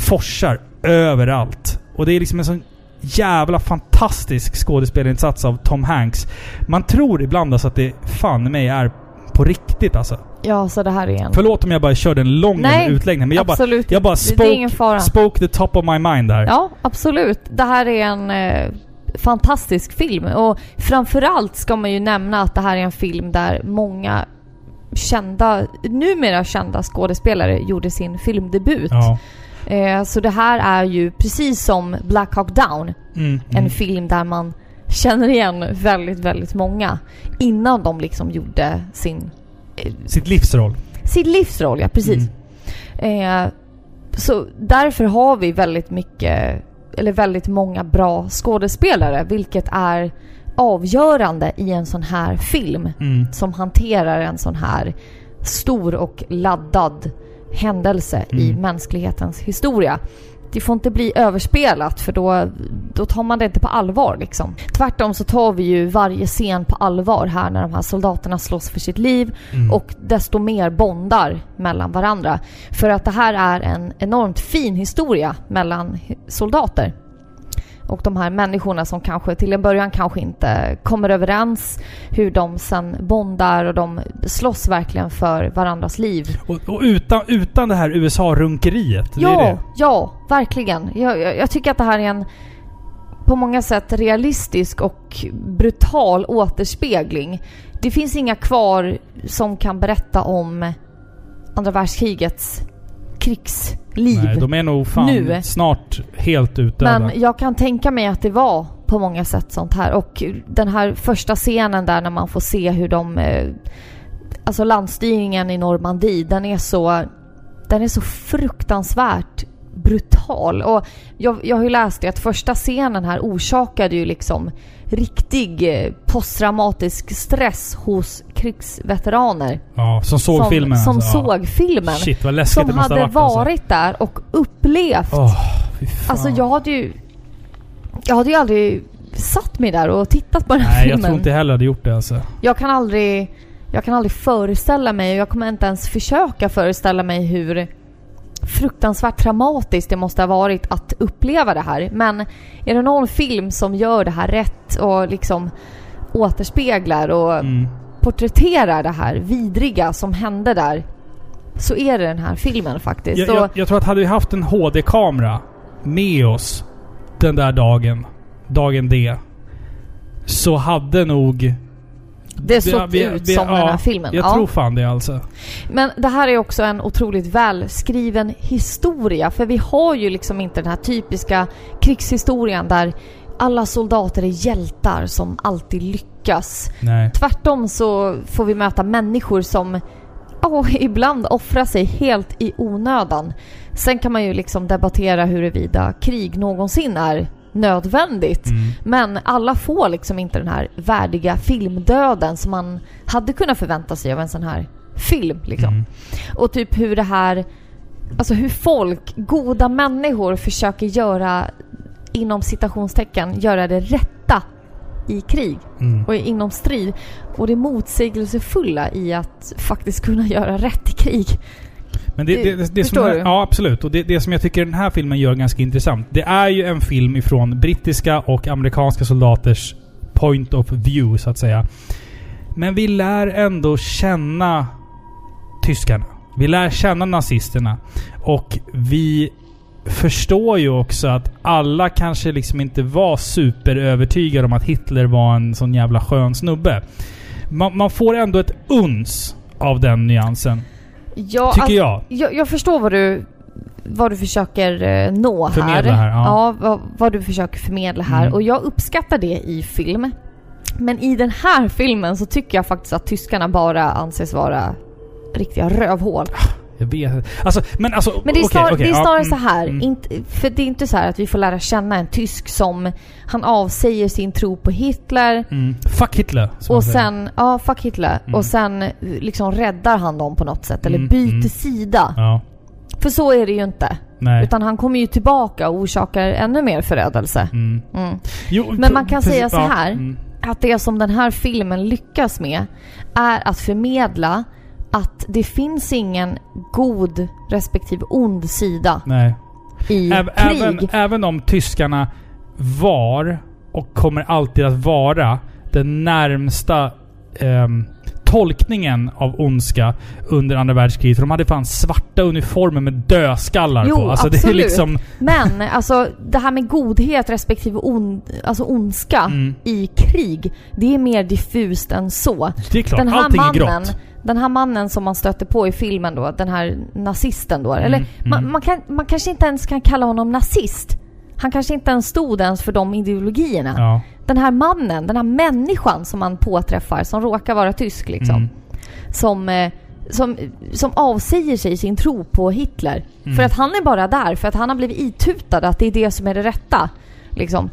forsar överallt. Och det är liksom en sån jävla fantastisk skådespelarinsats av Tom Hanks. Man tror ibland alltså att det fan mig är på riktigt alltså. Ja, så det här är en... Förlåt om jag bara körde en lång Nej, utläggning men jag absolut. bara, jag bara spoke, spoke the top of my mind där. Ja, absolut. Det här är en eh, fantastisk film. Och framförallt ska man ju nämna att det här är en film där många kända, numera kända skådespelare gjorde sin filmdebut. Ja. Eh, så det här är ju precis som Black Hawk Down. Mm, En mm. film där man känner igen väldigt, väldigt många. Innan de liksom gjorde sin Sitt livsroll. sin livsroll, ja precis. Eh, så därför har vi väldigt mycket, eller väldigt många bra skådespelare, vilket är avgörande i en sån här film Mm. som hanterar en sån här stor och laddad händelse i Mm. mänsklighetens historia. det får inte bli överspelat för då, då tar man det inte på allvar liksom. Tvärtom så tar vi ju varje scen på allvar här när de här soldaterna slåss för sitt liv Mm. och desto mer bondar mellan varandra. För att det här är en enormt fin historia mellan soldater. Och de här människorna som kanske till en början kanske inte kommer överens. Hur de sen bondar och de slåss verkligen för varandras liv. Och, och utan, utan det här USA-runkeriet. det Ja, det. ja, verkligen. Jag, jag tycker att det här är en på många sätt realistisk och brutal återspegling. Det finns inga kvar som kan berätta om andra världskrigets krigsliv. Nej, de är nog fan nu. snart helt utdöda. Men jag kan tänka mig att det var på många sätt sånt här. Och den här första scenen där när man får se hur de... eh, Alltså landstyrningen i Normandie, den är så... Den är så fruktansvärt brutal. Och jag, jag har ju läst det att första scenen här orsakade ju liksom riktig eh, posttraumatisk stress hos krigsveteraner. ja, som såg som, filmen. Som alltså. Såg filmen. Shit, vad läskigt som det måste ha hade varit, alltså. varit där och upplevt fan. Alltså jag hade ju... Jag hade ju aldrig satt mig där och tittat på den här Nej, jag filmen. tror inte jag heller hade gjort det alltså. Jag kan aldrig... Jag kan aldrig föreställa mig, och jag kommer inte ens försöka föreställa mig hur fruktansvärt traumatiskt det måste ha varit att uppleva det här. Men är det någon film som gör det här rätt och liksom återspeglar och Mm. porträtterar det här vidriga som hände där så är det den här filmen faktiskt. Jag, jag, jag tror att hade vi haft en HD-kamera med oss den där dagen, dagen D, så hade nog... Det såg ut som den här filmen. Jag Ja. tror fan det alltså. Men det här är också en otroligt välskriven historia. För vi har ju liksom inte den här typiska krigshistorien där alla soldater är hjältar som alltid lyckas. Nej. Tvärtom så får vi möta människor som ja, ibland offrar sig helt i onödan. Sen kan man ju liksom debattera huruvida krig någonsin är nödvändigt. Men alla får liksom inte den här värdiga filmdöden som man hade kunnat förvänta sig av en sån här film. Liksom. Och typ hur det här... Alltså hur folk, goda människor, försöker göra inom citationstecken, göra det rätta i krig Mm. och inom strid. Och det motsägelsefulla i att faktiskt kunna göra rätt i krig. Men det, det, det, det Förstår som, du? Ja, absolut. Och det, det som jag tycker den här filmen gör ganska intressant. Det är ju en film ifrån brittiska och amerikanska soldaters point of view, så att säga. Men vi lär ändå känna tyskarna. Vi lär känna nazisterna. Och vi förstår ju också att alla kanske liksom inte var superövertygade om att Hitler var en sån jävla skön snubbe. Man, man får ändå ett uns av den nyansen. Ja, Tycker alltså, jag. jag. Jag förstår vad du, vad du försöker eh, nå Förmedla här, ja. vad, vad du försöker förmedla här. Mm. Och jag uppskattar det i film. Men i den här filmen så tycker jag faktiskt att tyskarna bara anses vara riktiga rövhål. Vet Alltså, men alltså... Men det är, snar, okej, det är ja, snarare mm, så här. mm. Inte, för det är inte så här att vi får lära känna en tysk som han avsäger sin tro på Hitler. Mm. Fuck Hitler, Och sen, ja fuck Hitler. Mm. Och sen liksom räddar han dem på något sätt. Eller Mm, byter mm. sida. Ja. För så är det ju inte. Nej. Utan han kommer ju tillbaka och orsakar ännu mer förödelse. Jo, Men man kan säga så här. Att det som den här filmen lyckas med är att förmedla att det finns ingen god respektive ond sida Nej. i Äv- krig. Även, även om tyskarna var och kommer alltid att vara den närmsta ehm, tolkningen av ondska under andra världskriget. För de hade fan svarta uniformer med dödskallar Jo, på. Alltså absolut. är liksom... Men alltså det här med godhet respektive on, alltså ondska Mm. i krig, det är mer diffust än så. Det är klart, den här allting är mannen, grått. Den här mannen som man stöter på i filmen då, den här nazisten då. Eller Man, mm. man, kan, man kanske inte ens kan kalla honom nazist. Han kanske inte ens stod ens för de ideologierna. Ja. Den här mannen, den här människan som man påträffar, som råkar vara tysk liksom. Mm. Som, eh, som, som avsäger sig sin tro på Hitler. Mm. För att han är bara där, för att han har blivit itutad att det är det som är det rätta. Liksom.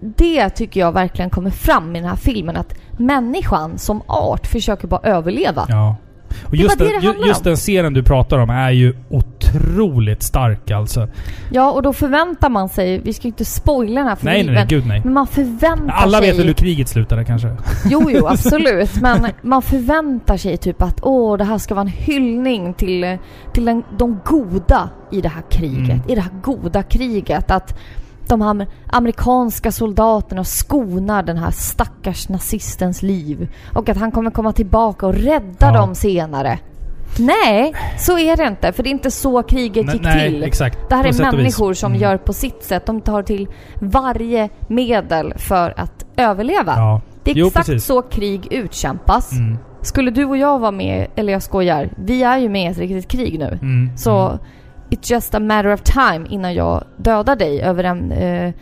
Det tycker jag verkligen kommer fram i den här filmen. Att människan som art försöker bara överleva. Ja. Och Det just, var det den, det ju- just den scenen du pratar om är ju otroligt stark alltså. Ja, och då förväntar man sig... Vi ska ju inte spoila den här Nej, nej, filmen. nej, gud nej. Men man förväntar Alla sig... vet väl hur kriget slutade kanske? Jo, jo, absolut. Men man förväntar sig typ att åh, det här ska vara en hyllning till, till den, de goda i det här kriget. Mm. I det här goda kriget. Att de här amerikanska soldaterna skonar den här stackars nazistens liv. Och att han kommer komma tillbaka och rädda Ja. dem senare. Nej, så är det inte. För det är inte så kriget Nej, gick nej, till. exakt. Det här är människor som Mm. gör på sitt sätt. De tar till varje medel för att överleva. Ja. Det är Jo, exakt precis. så krig utkämpas. Mm. Skulle du och jag vara med, eller jag skojar, vi är ju med i ett riktigt krig nu. Mm. Så it's just a matter of time innan jag dödar dig över en eh,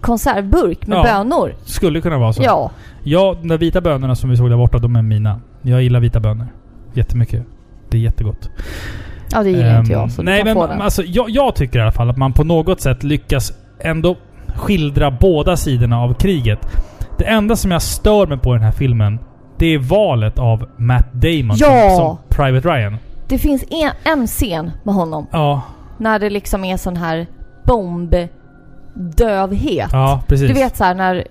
konservburk med Ja. bönor. Skulle kunna vara så. Ja. Ja, de där vita bönorna som vi såg där borta, de är mina. Jag gillar vita bönor. Jättemycket. Det är jättegott. Ja, det gillar inte Ehm, jag, så du Nej, kan men få den. alltså, jag, jag tycker i alla fall att man på något sätt lyckas ändå skildra båda sidorna av kriget. Det enda som jag stör mig på i den här filmen, det är valet av Matt Damon Ja! som, som Private Ryan. Det finns en, en scen med honom. Ja, När det liksom är sån här bombdövhet. ja precis. Du vet så här när...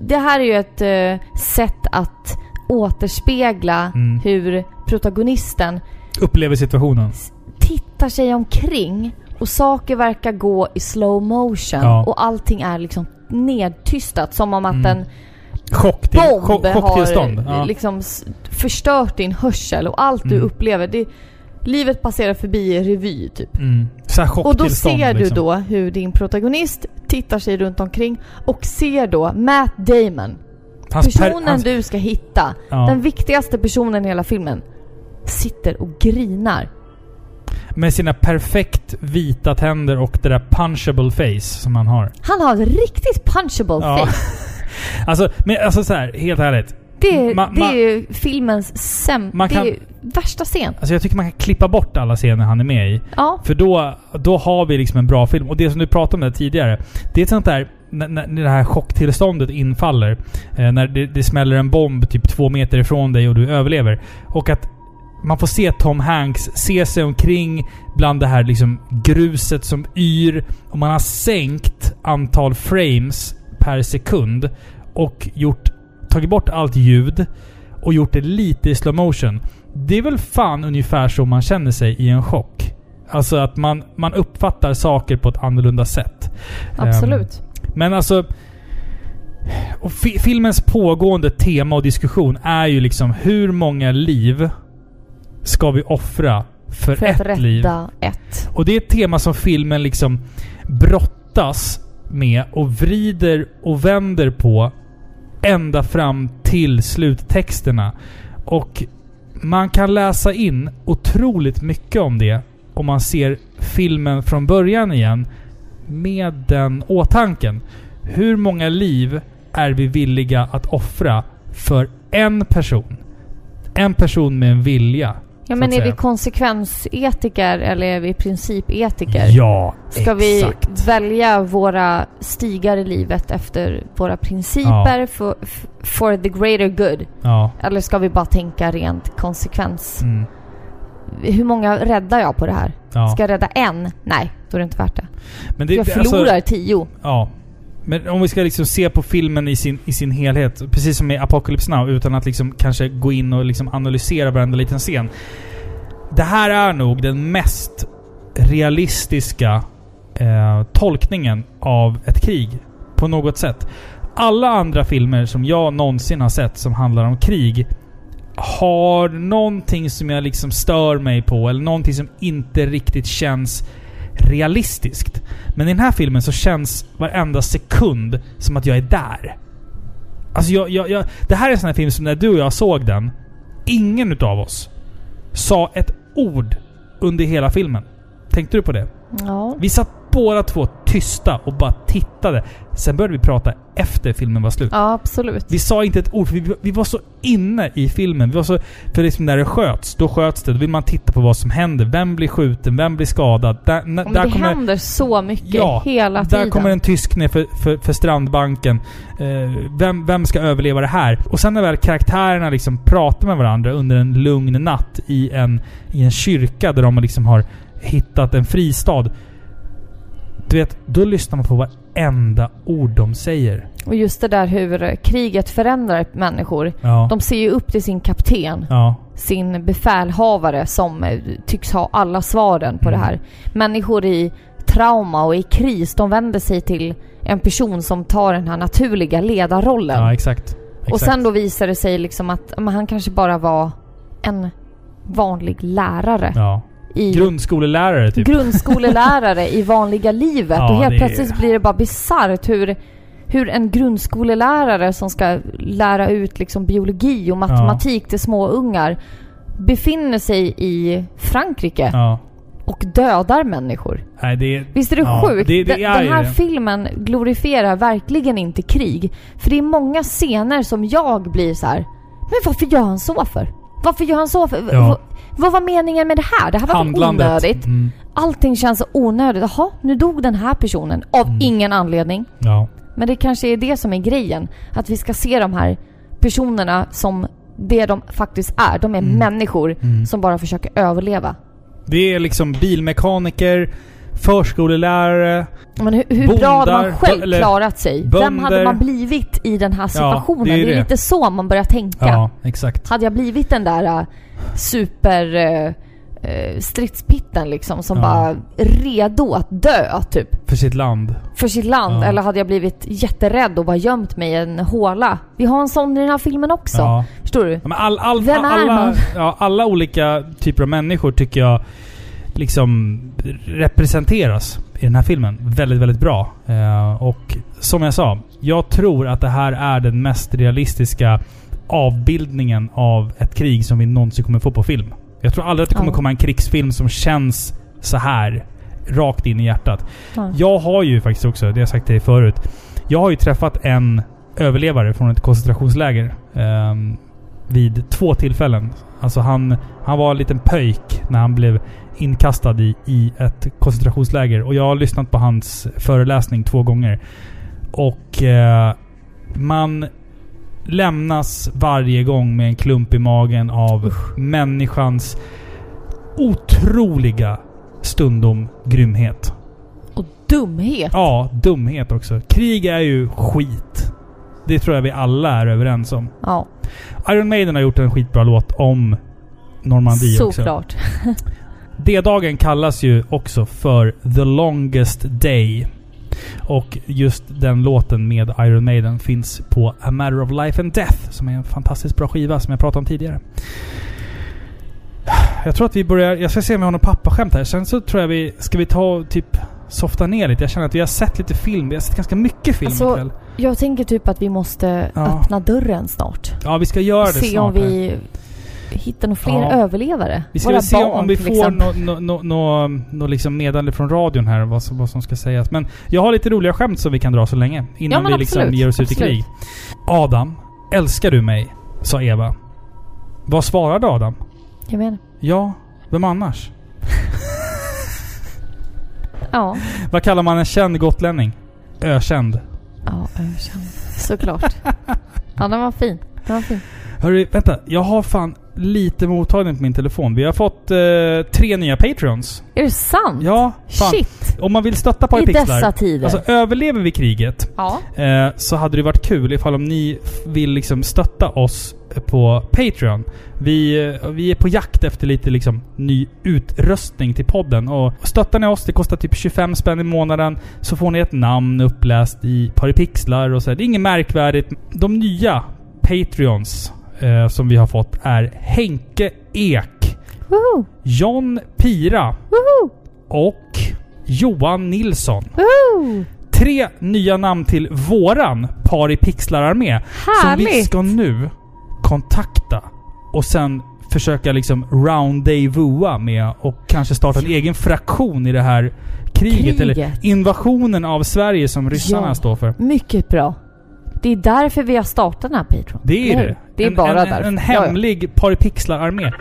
Det här är ju ett eh, sätt att återspegla Mm. hur protagonisten Upplever situationen. tittar sig omkring och saker verkar gå i slow motion Ja. och allting är liksom nedtystat som om att Mm. en Chock till, bomb chock, har Ja. liksom förstört din hörsel och allt du Mm. upplever. Det, livet passerar förbi i revy typ. Mm. Och då ser du liksom. då hur din protagonist tittar sig runt omkring och ser då Matt Damon. Hans per- personen hans- du ska hitta. Ja. Den viktigaste personen i hela filmen. Sitter och grinar. Med sina perfekt vita tänder och det där punchable face som han har. Han har ett riktigt punchable Ja. face. Alltså, men alltså så här, helt ärligt. Det, är- Ma- det ma- är ju filmens säm... Man Det kan- är ju värsta scen. Alltså jag tycker man kan klippa bort alla scener han är med i. Ja. För då, då har vi liksom en bra film. Och det som du pratade om där tidigare. Det är ett sånt där, när, när när det här chocktillståndet infaller. Eh, när det, det smäller en bomb typ två meter ifrån dig och du överlever. Och att man får se Tom Hanks se sig omkring bland det här liksom gruset som yr. Och man har sänkt antal frames per sekund. Och gjort, tagit bort allt ljud. Och gjort det lite i slow motion. Det är väl fan ungefär så man känner sig i en chock. Alltså att man, man uppfattar saker på ett annorlunda sätt. Absolut. Ehm, men alltså... Och fi, filmens pågående tema och diskussion är ju liksom hur många liv ska vi offra för, För att ett liv? ett. Och det är ett tema som filmen liksom brottas med och vrider och vänder på ända fram till sluttexterna. Och man kan läsa in otroligt mycket om det om man ser filmen från början igen med den åtanken. Hur många liv är vi villiga att offra för en person? En person med en vilja. Ja men är vi säga. konsekvensetiker eller är vi principetiker? Ja, Ska vi exakt. välja våra stigar i livet efter våra principer for, f- for the greater good? Ja. Eller ska vi bara tänka rent konsekvens? Mm. Hur många räddar jag på det här? Ja. Ska jag rädda en? Nej, då är det inte värt det. Men det, jag förlorar alltså- tio. Ja. Men om vi ska liksom se på filmen i sin, i sin helhet, precis som i Apocalypse Now, utan att liksom kanske gå in och liksom analysera varenda liten scen. Det här är nog den mest realistiska eh, tolkningen av ett krig. På något sätt. Alla andra filmer som jag någonsin har sett som handlar om krig har någonting som jag liksom stör mig på, eller någonting som inte riktigt känns realistiskt. Men i den här filmen så känns varenda sekund som att jag är där. Alltså jag, jag, jag, det här är en sån här film som när du och jag såg den, ingen utav oss sa ett ord under hela filmen. Tänkte du på det? Ja. Vi satt båda två tysta och bara tittade. Sen började vi prata efter filmen var slut. Ja, absolut. Vi sa inte ett ord, för vi, vi var så inne i filmen. Vi var så, för liksom när det sköts, då sköts det. Då vill man titta på vad som händer. Vem blir skjuten? Vem blir skadad? Där, Men där det kommer, händer så mycket Ja, hela tiden. där kommer en tysk ner för, för, för strandbanken. Eh, vem, vem ska överleva det här? Och sen när väl karaktärerna liksom pratar med varandra under en lugn natt i en, i en kyrka där de liksom har hittat en fristad. Du vet, då lyssnar man på varenda ord de säger. Och just det där hur kriget förändrar människor. Ja. De ser ju upp till sin kapten. Ja. Sin befälhavare som eh, tycks ha alla svaren på Mm. det här. Människor i trauma och i kris, de vänder sig till en person som tar den här naturliga ledarrollen. Ja, exakt. Och Exakt. sen då visar det sig liksom att men han kanske bara var en vanlig lärare. Ja. I Grundskolelärare typ. grundskolelärare i vanliga livet. Ja, och helt det är- plötsligt blir det bara bisarrt hur, hur en grundskolelärare som ska lära ut liksom biologi och matematik till små ungar befinner sig i Frankrike Ja. och dödar människor. Nej, det är... Visst är det ja, sjukt? Det, det Den- Den här filmen glorifierar verkligen inte krig. För det är många scener som jag blir så här. Men varför gör han så för? Varför gör han så? Ja. Vad var meningen med det här? Det här var Handlandet. onödigt? Mm. Allting känns så onödigt. Jaha, nu dog den här personen av Mm. ingen anledning. Ja. Men det kanske är det som är grejen. Att vi ska se de här personerna som det de faktiskt är. De är Mm. människor Mm. som bara försöker överleva. Det är liksom bilmekaniker, förskollärare, Men hur, hur bra hade man Bondar, själv eller klarat sig? Vem bönder. hade man blivit i den här Ja, situationen? det är det, är det. lite så man börjar tänka. Ja, exakt. Hade jag blivit den där äh, super äh, äh, stridspitten liksom som Ja. bara redo att dö typ För sitt land. för sitt land Ja. eller hade jag blivit jätterädd och bara gömt mig i en håla? Vi har en sån i den här filmen också. Ja. Förstår du? Ja, Men all, all, Vem är alla, man? Ja, alla olika typer av människor tycker jag liksom representeras i den här filmen väldigt, väldigt bra. Eh, och som jag sa, jag tror att det här är den mest realistiska avbildningen av ett krig som vi någonsin kommer få på film. Jag tror aldrig att det kommer komma en krigsfilm som känns så här rakt in i hjärtat. Ja. Jag har ju faktiskt också, det har jag sagt till dig förut. Jag har ju träffat en överlevare från ett koncentrationsläger. ehm, vid två tillfällen. Alltså han, han var en liten pöjk när han blev inkastad i, i ett koncentrationsläger. Och jag har lyssnat på hans föreläsning två gånger. Och eh, man lämnas varje gång med en klump i magen av människans otroliga stundom grymhet. Och dumhet. Ja, dumhet också. Krig är ju skit. Det tror jag vi alla är överens om. Ja, Iron Maiden har gjort en skitbra låt om Normandie också. såklart. D-dagen kallas ju också för The Longest Day. Och just den låten med Iron Maiden finns på A Matter of Life and Death, som är en fantastiskt bra skiva som jag pratade om tidigare. Jag tror att vi börjar... Jag ska se om jag har något pappaskämt här. Sen så tror jag vi... Ska vi ta typ softa ner lite? Jag känner att vi har sett lite film. Vi har sett ganska mycket film Alltså, ikväll. jag tänker typ att vi måste Ja. öppna dörren snart. Ja, vi ska göra det Se snart. om här. Vi hittar några fler Ja. överlevare. Vi ska Våra väl se barn, om vi får något no, no, no, no, liksom meddelande från radion här, vad vad som ska sägas. Men jag har lite roliga skämt som vi kan dra så länge. Innan Ja, vi liksom absolut, ger oss ut i absolut. krig. Adam, älskar du mig? Sa Eva. Vad svarade Adam? Jag menar. Ja, vem annars? Ja. Vad kallar man en känd gotlänning? Ökänd. Ja, ökänd. Såklart. ja, den var fin. Fin. Hörru, vänta. Jag har fan lite mottagning på min telefon. Vi har fått eh, tre nya Patreons. Är det sant? Ja, fan. Shit. Om man vill stötta I Parapixlar. dessa tider. Alltså överlever vi kriget Ja. eh, så hade det varit kul ifall om ni vill liksom stötta oss på Patreon. Vi, eh, vi är på jakt efter lite liksom ny utrustning till podden. Och stöttar ni oss, det kostar typ 25 spänn i månaden, så får ni ett namn uppläst i Paripixlar och så. här. Det är inget märkvärdigt. De nya Patreons eh, som vi har fått är Henke Ek, Woho! John Pira Woho! och Johan Nilsson. Woho! Tre nya namn till våran Par i Pixlar-armé. Som vi Härligt! ska nu kontakta och sen försöka liksom roundavoua med och kanske starta en egen fraktion i det här kriget. Eller Kriget. invasionen av Sverige som ryssarna Ja. står för. Mycket bra. Det är därför vi har startat den här Patreon. Det är det. Det är en, bara en, därför. En hemlig ja, ja. paripixlar-armé.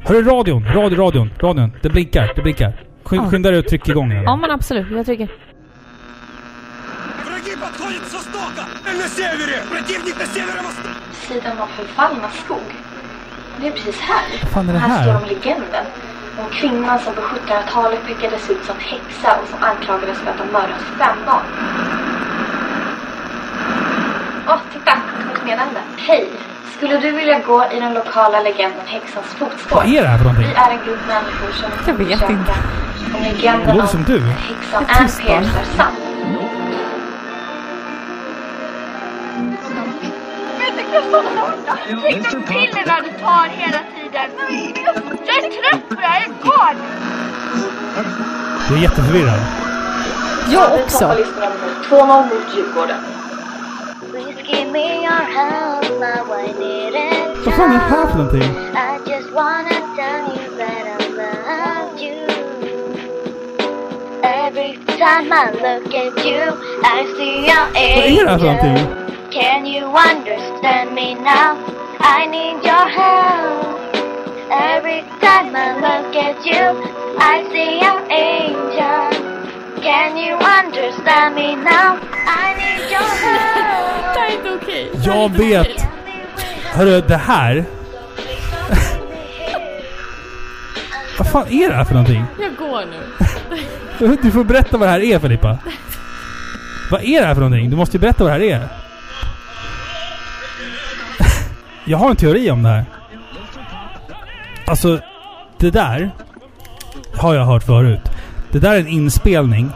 Hör du radion? Radio, radion, radion. Det blinkar, det blinkar. Sky, ja. Skynda dig och tryck igång den. Ja men absolut, jag trycker. Sidan var förfallna skog. Det är precis här. Fan är det här? Här står om legenden. Om kvinnan som på 1700-talet pekades ut som häxa och som anklagades för att ha mördat fem barn. Åh, titta! Ett meddelande. Hej! Skulle du vilja gå i den lokala legenden Häxans fotspår? Vad är det här för någonting? Vi är en grupp människor som Jag vet försöka inte. om Det legenden låter om som du. häxan Det är Ann Pierce är sann. Tänk de pillerna du tar hela tiden. Jag är trött på det här, jag är galen. Jag är jätteförvirrad. Jag också. med 2-0 mot Djurgården. Give me your help, now I need it. Är det här för? I just wanna tell you that I love you. Every time I look at you, I see your Vad är det här angel. Can you understand me now? I need your help. Every time I look at you, I see your angel. Can you understand me now? I need your help. Det här är inte okej. Jag vet. Hörru, det här... Vad fan är det här för någonting? Jag går nu. Du får berätta vad det här är Filippa. Vad är det här för någonting? Du måste ju berätta vad det här är. Jag har en teori om det här. Alltså, det där har jag hört förut. Det där är en inspelning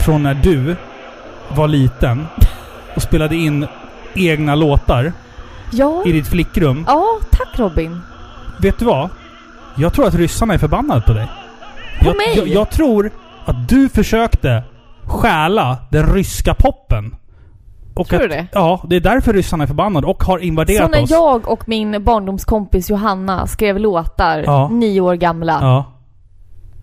från när du var liten och spelade in egna låtar Ja. i ditt flickrum. Ja, tack Robin. Vet du vad? Jag tror att ryssarna är förbannade på dig. På jag, mig? Jag, jag tror att du försökte stjäla den ryska poppen. Och Tror att, du det? Ja, det är därför ryssarna är förbannade och har Så invaderat när oss. jag och min barndomskompis Johanna skrev låtar, Ja. nio år gamla. Ja.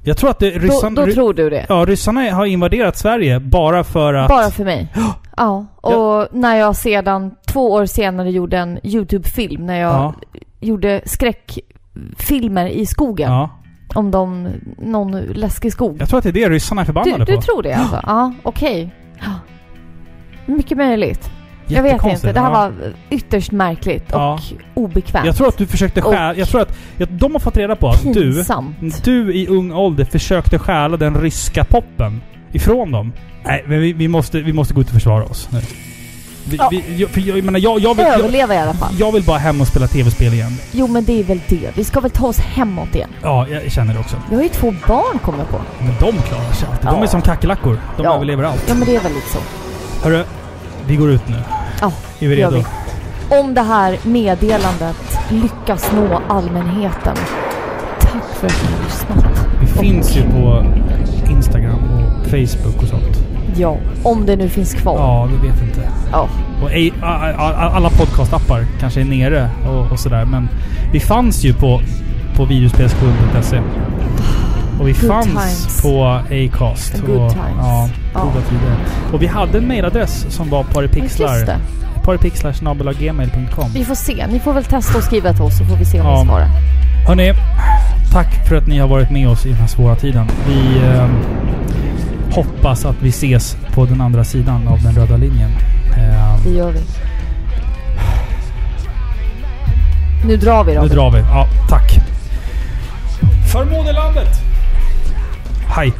Jag tror att det, ryssarna... då ry- tror du det? Ja, ryssarna har invaderat Sverige bara för att... Bara för mig. Ja. Och när jag sedan två år senare gjorde en YouTube-film när jag Ja. gjorde skräckfilmer i skogen. Ja. Om de, någon läskig skog. Jag tror att det är det ryssarna är förbannade Du, du på. tror det alltså? Ja, okej. Ja. Mycket möjligt. Jag vet inte. Det här ja. var ytterst märkligt Ja. och obekvämt. Jag tror att du försökte stjäla... Jag tror att, att de har fått reda på att du, du i ung ålder försökte stjäla den ryska poppen ifrån dem. Nej, men vi, vi, måste, vi måste gå ut och försvara oss nu. Vi, Ja. vi, jag, för jag, jag menar, jag, jag, vill, jag, Överleva i alla fall. jag vill bara hem och spela tv-spel igen. Jo men det är väl det. Vi ska väl ta oss hemåt igen. Ja, jag känner det också. Vi har ju två barn kommer på. Men de klarar sig alltid. De Ja. är som kackerlackor. De Ja. överlever allt. Ja men det är väl lite så. Hörru, vi går ut nu. Ja, Är vi redo? vi. Om det här meddelandet lyckas nå allmänheten. Tack för att ni har lyssnat. Vi finns ju på Instagram och Facebook och sånt. Ja, om det nu finns kvar. Ja, vi vet inte. Ja. Och ej, alla podcastappar kanske är nere och, och sådär. Men vi fanns ju på, på videospelsklubben.se. Och vi Good fanns times. på Acast. Good och, times. Ja, Ja. goda tider. Och vi hade en mailadress som var paripixlar. paripixlar.gmail.com Vi får se. Ni får väl testa och skriva till oss så får vi se om Ja. vi svarar. Hörni, tack för att ni har varit med oss i den här svåra tiden. Vi eh, hoppas att vi ses på den andra sidan av den röda linjen. Eh, Det gör vi. Nu drar vi nu Robin. drar vi. Ja, tack. För moderlandet! はい。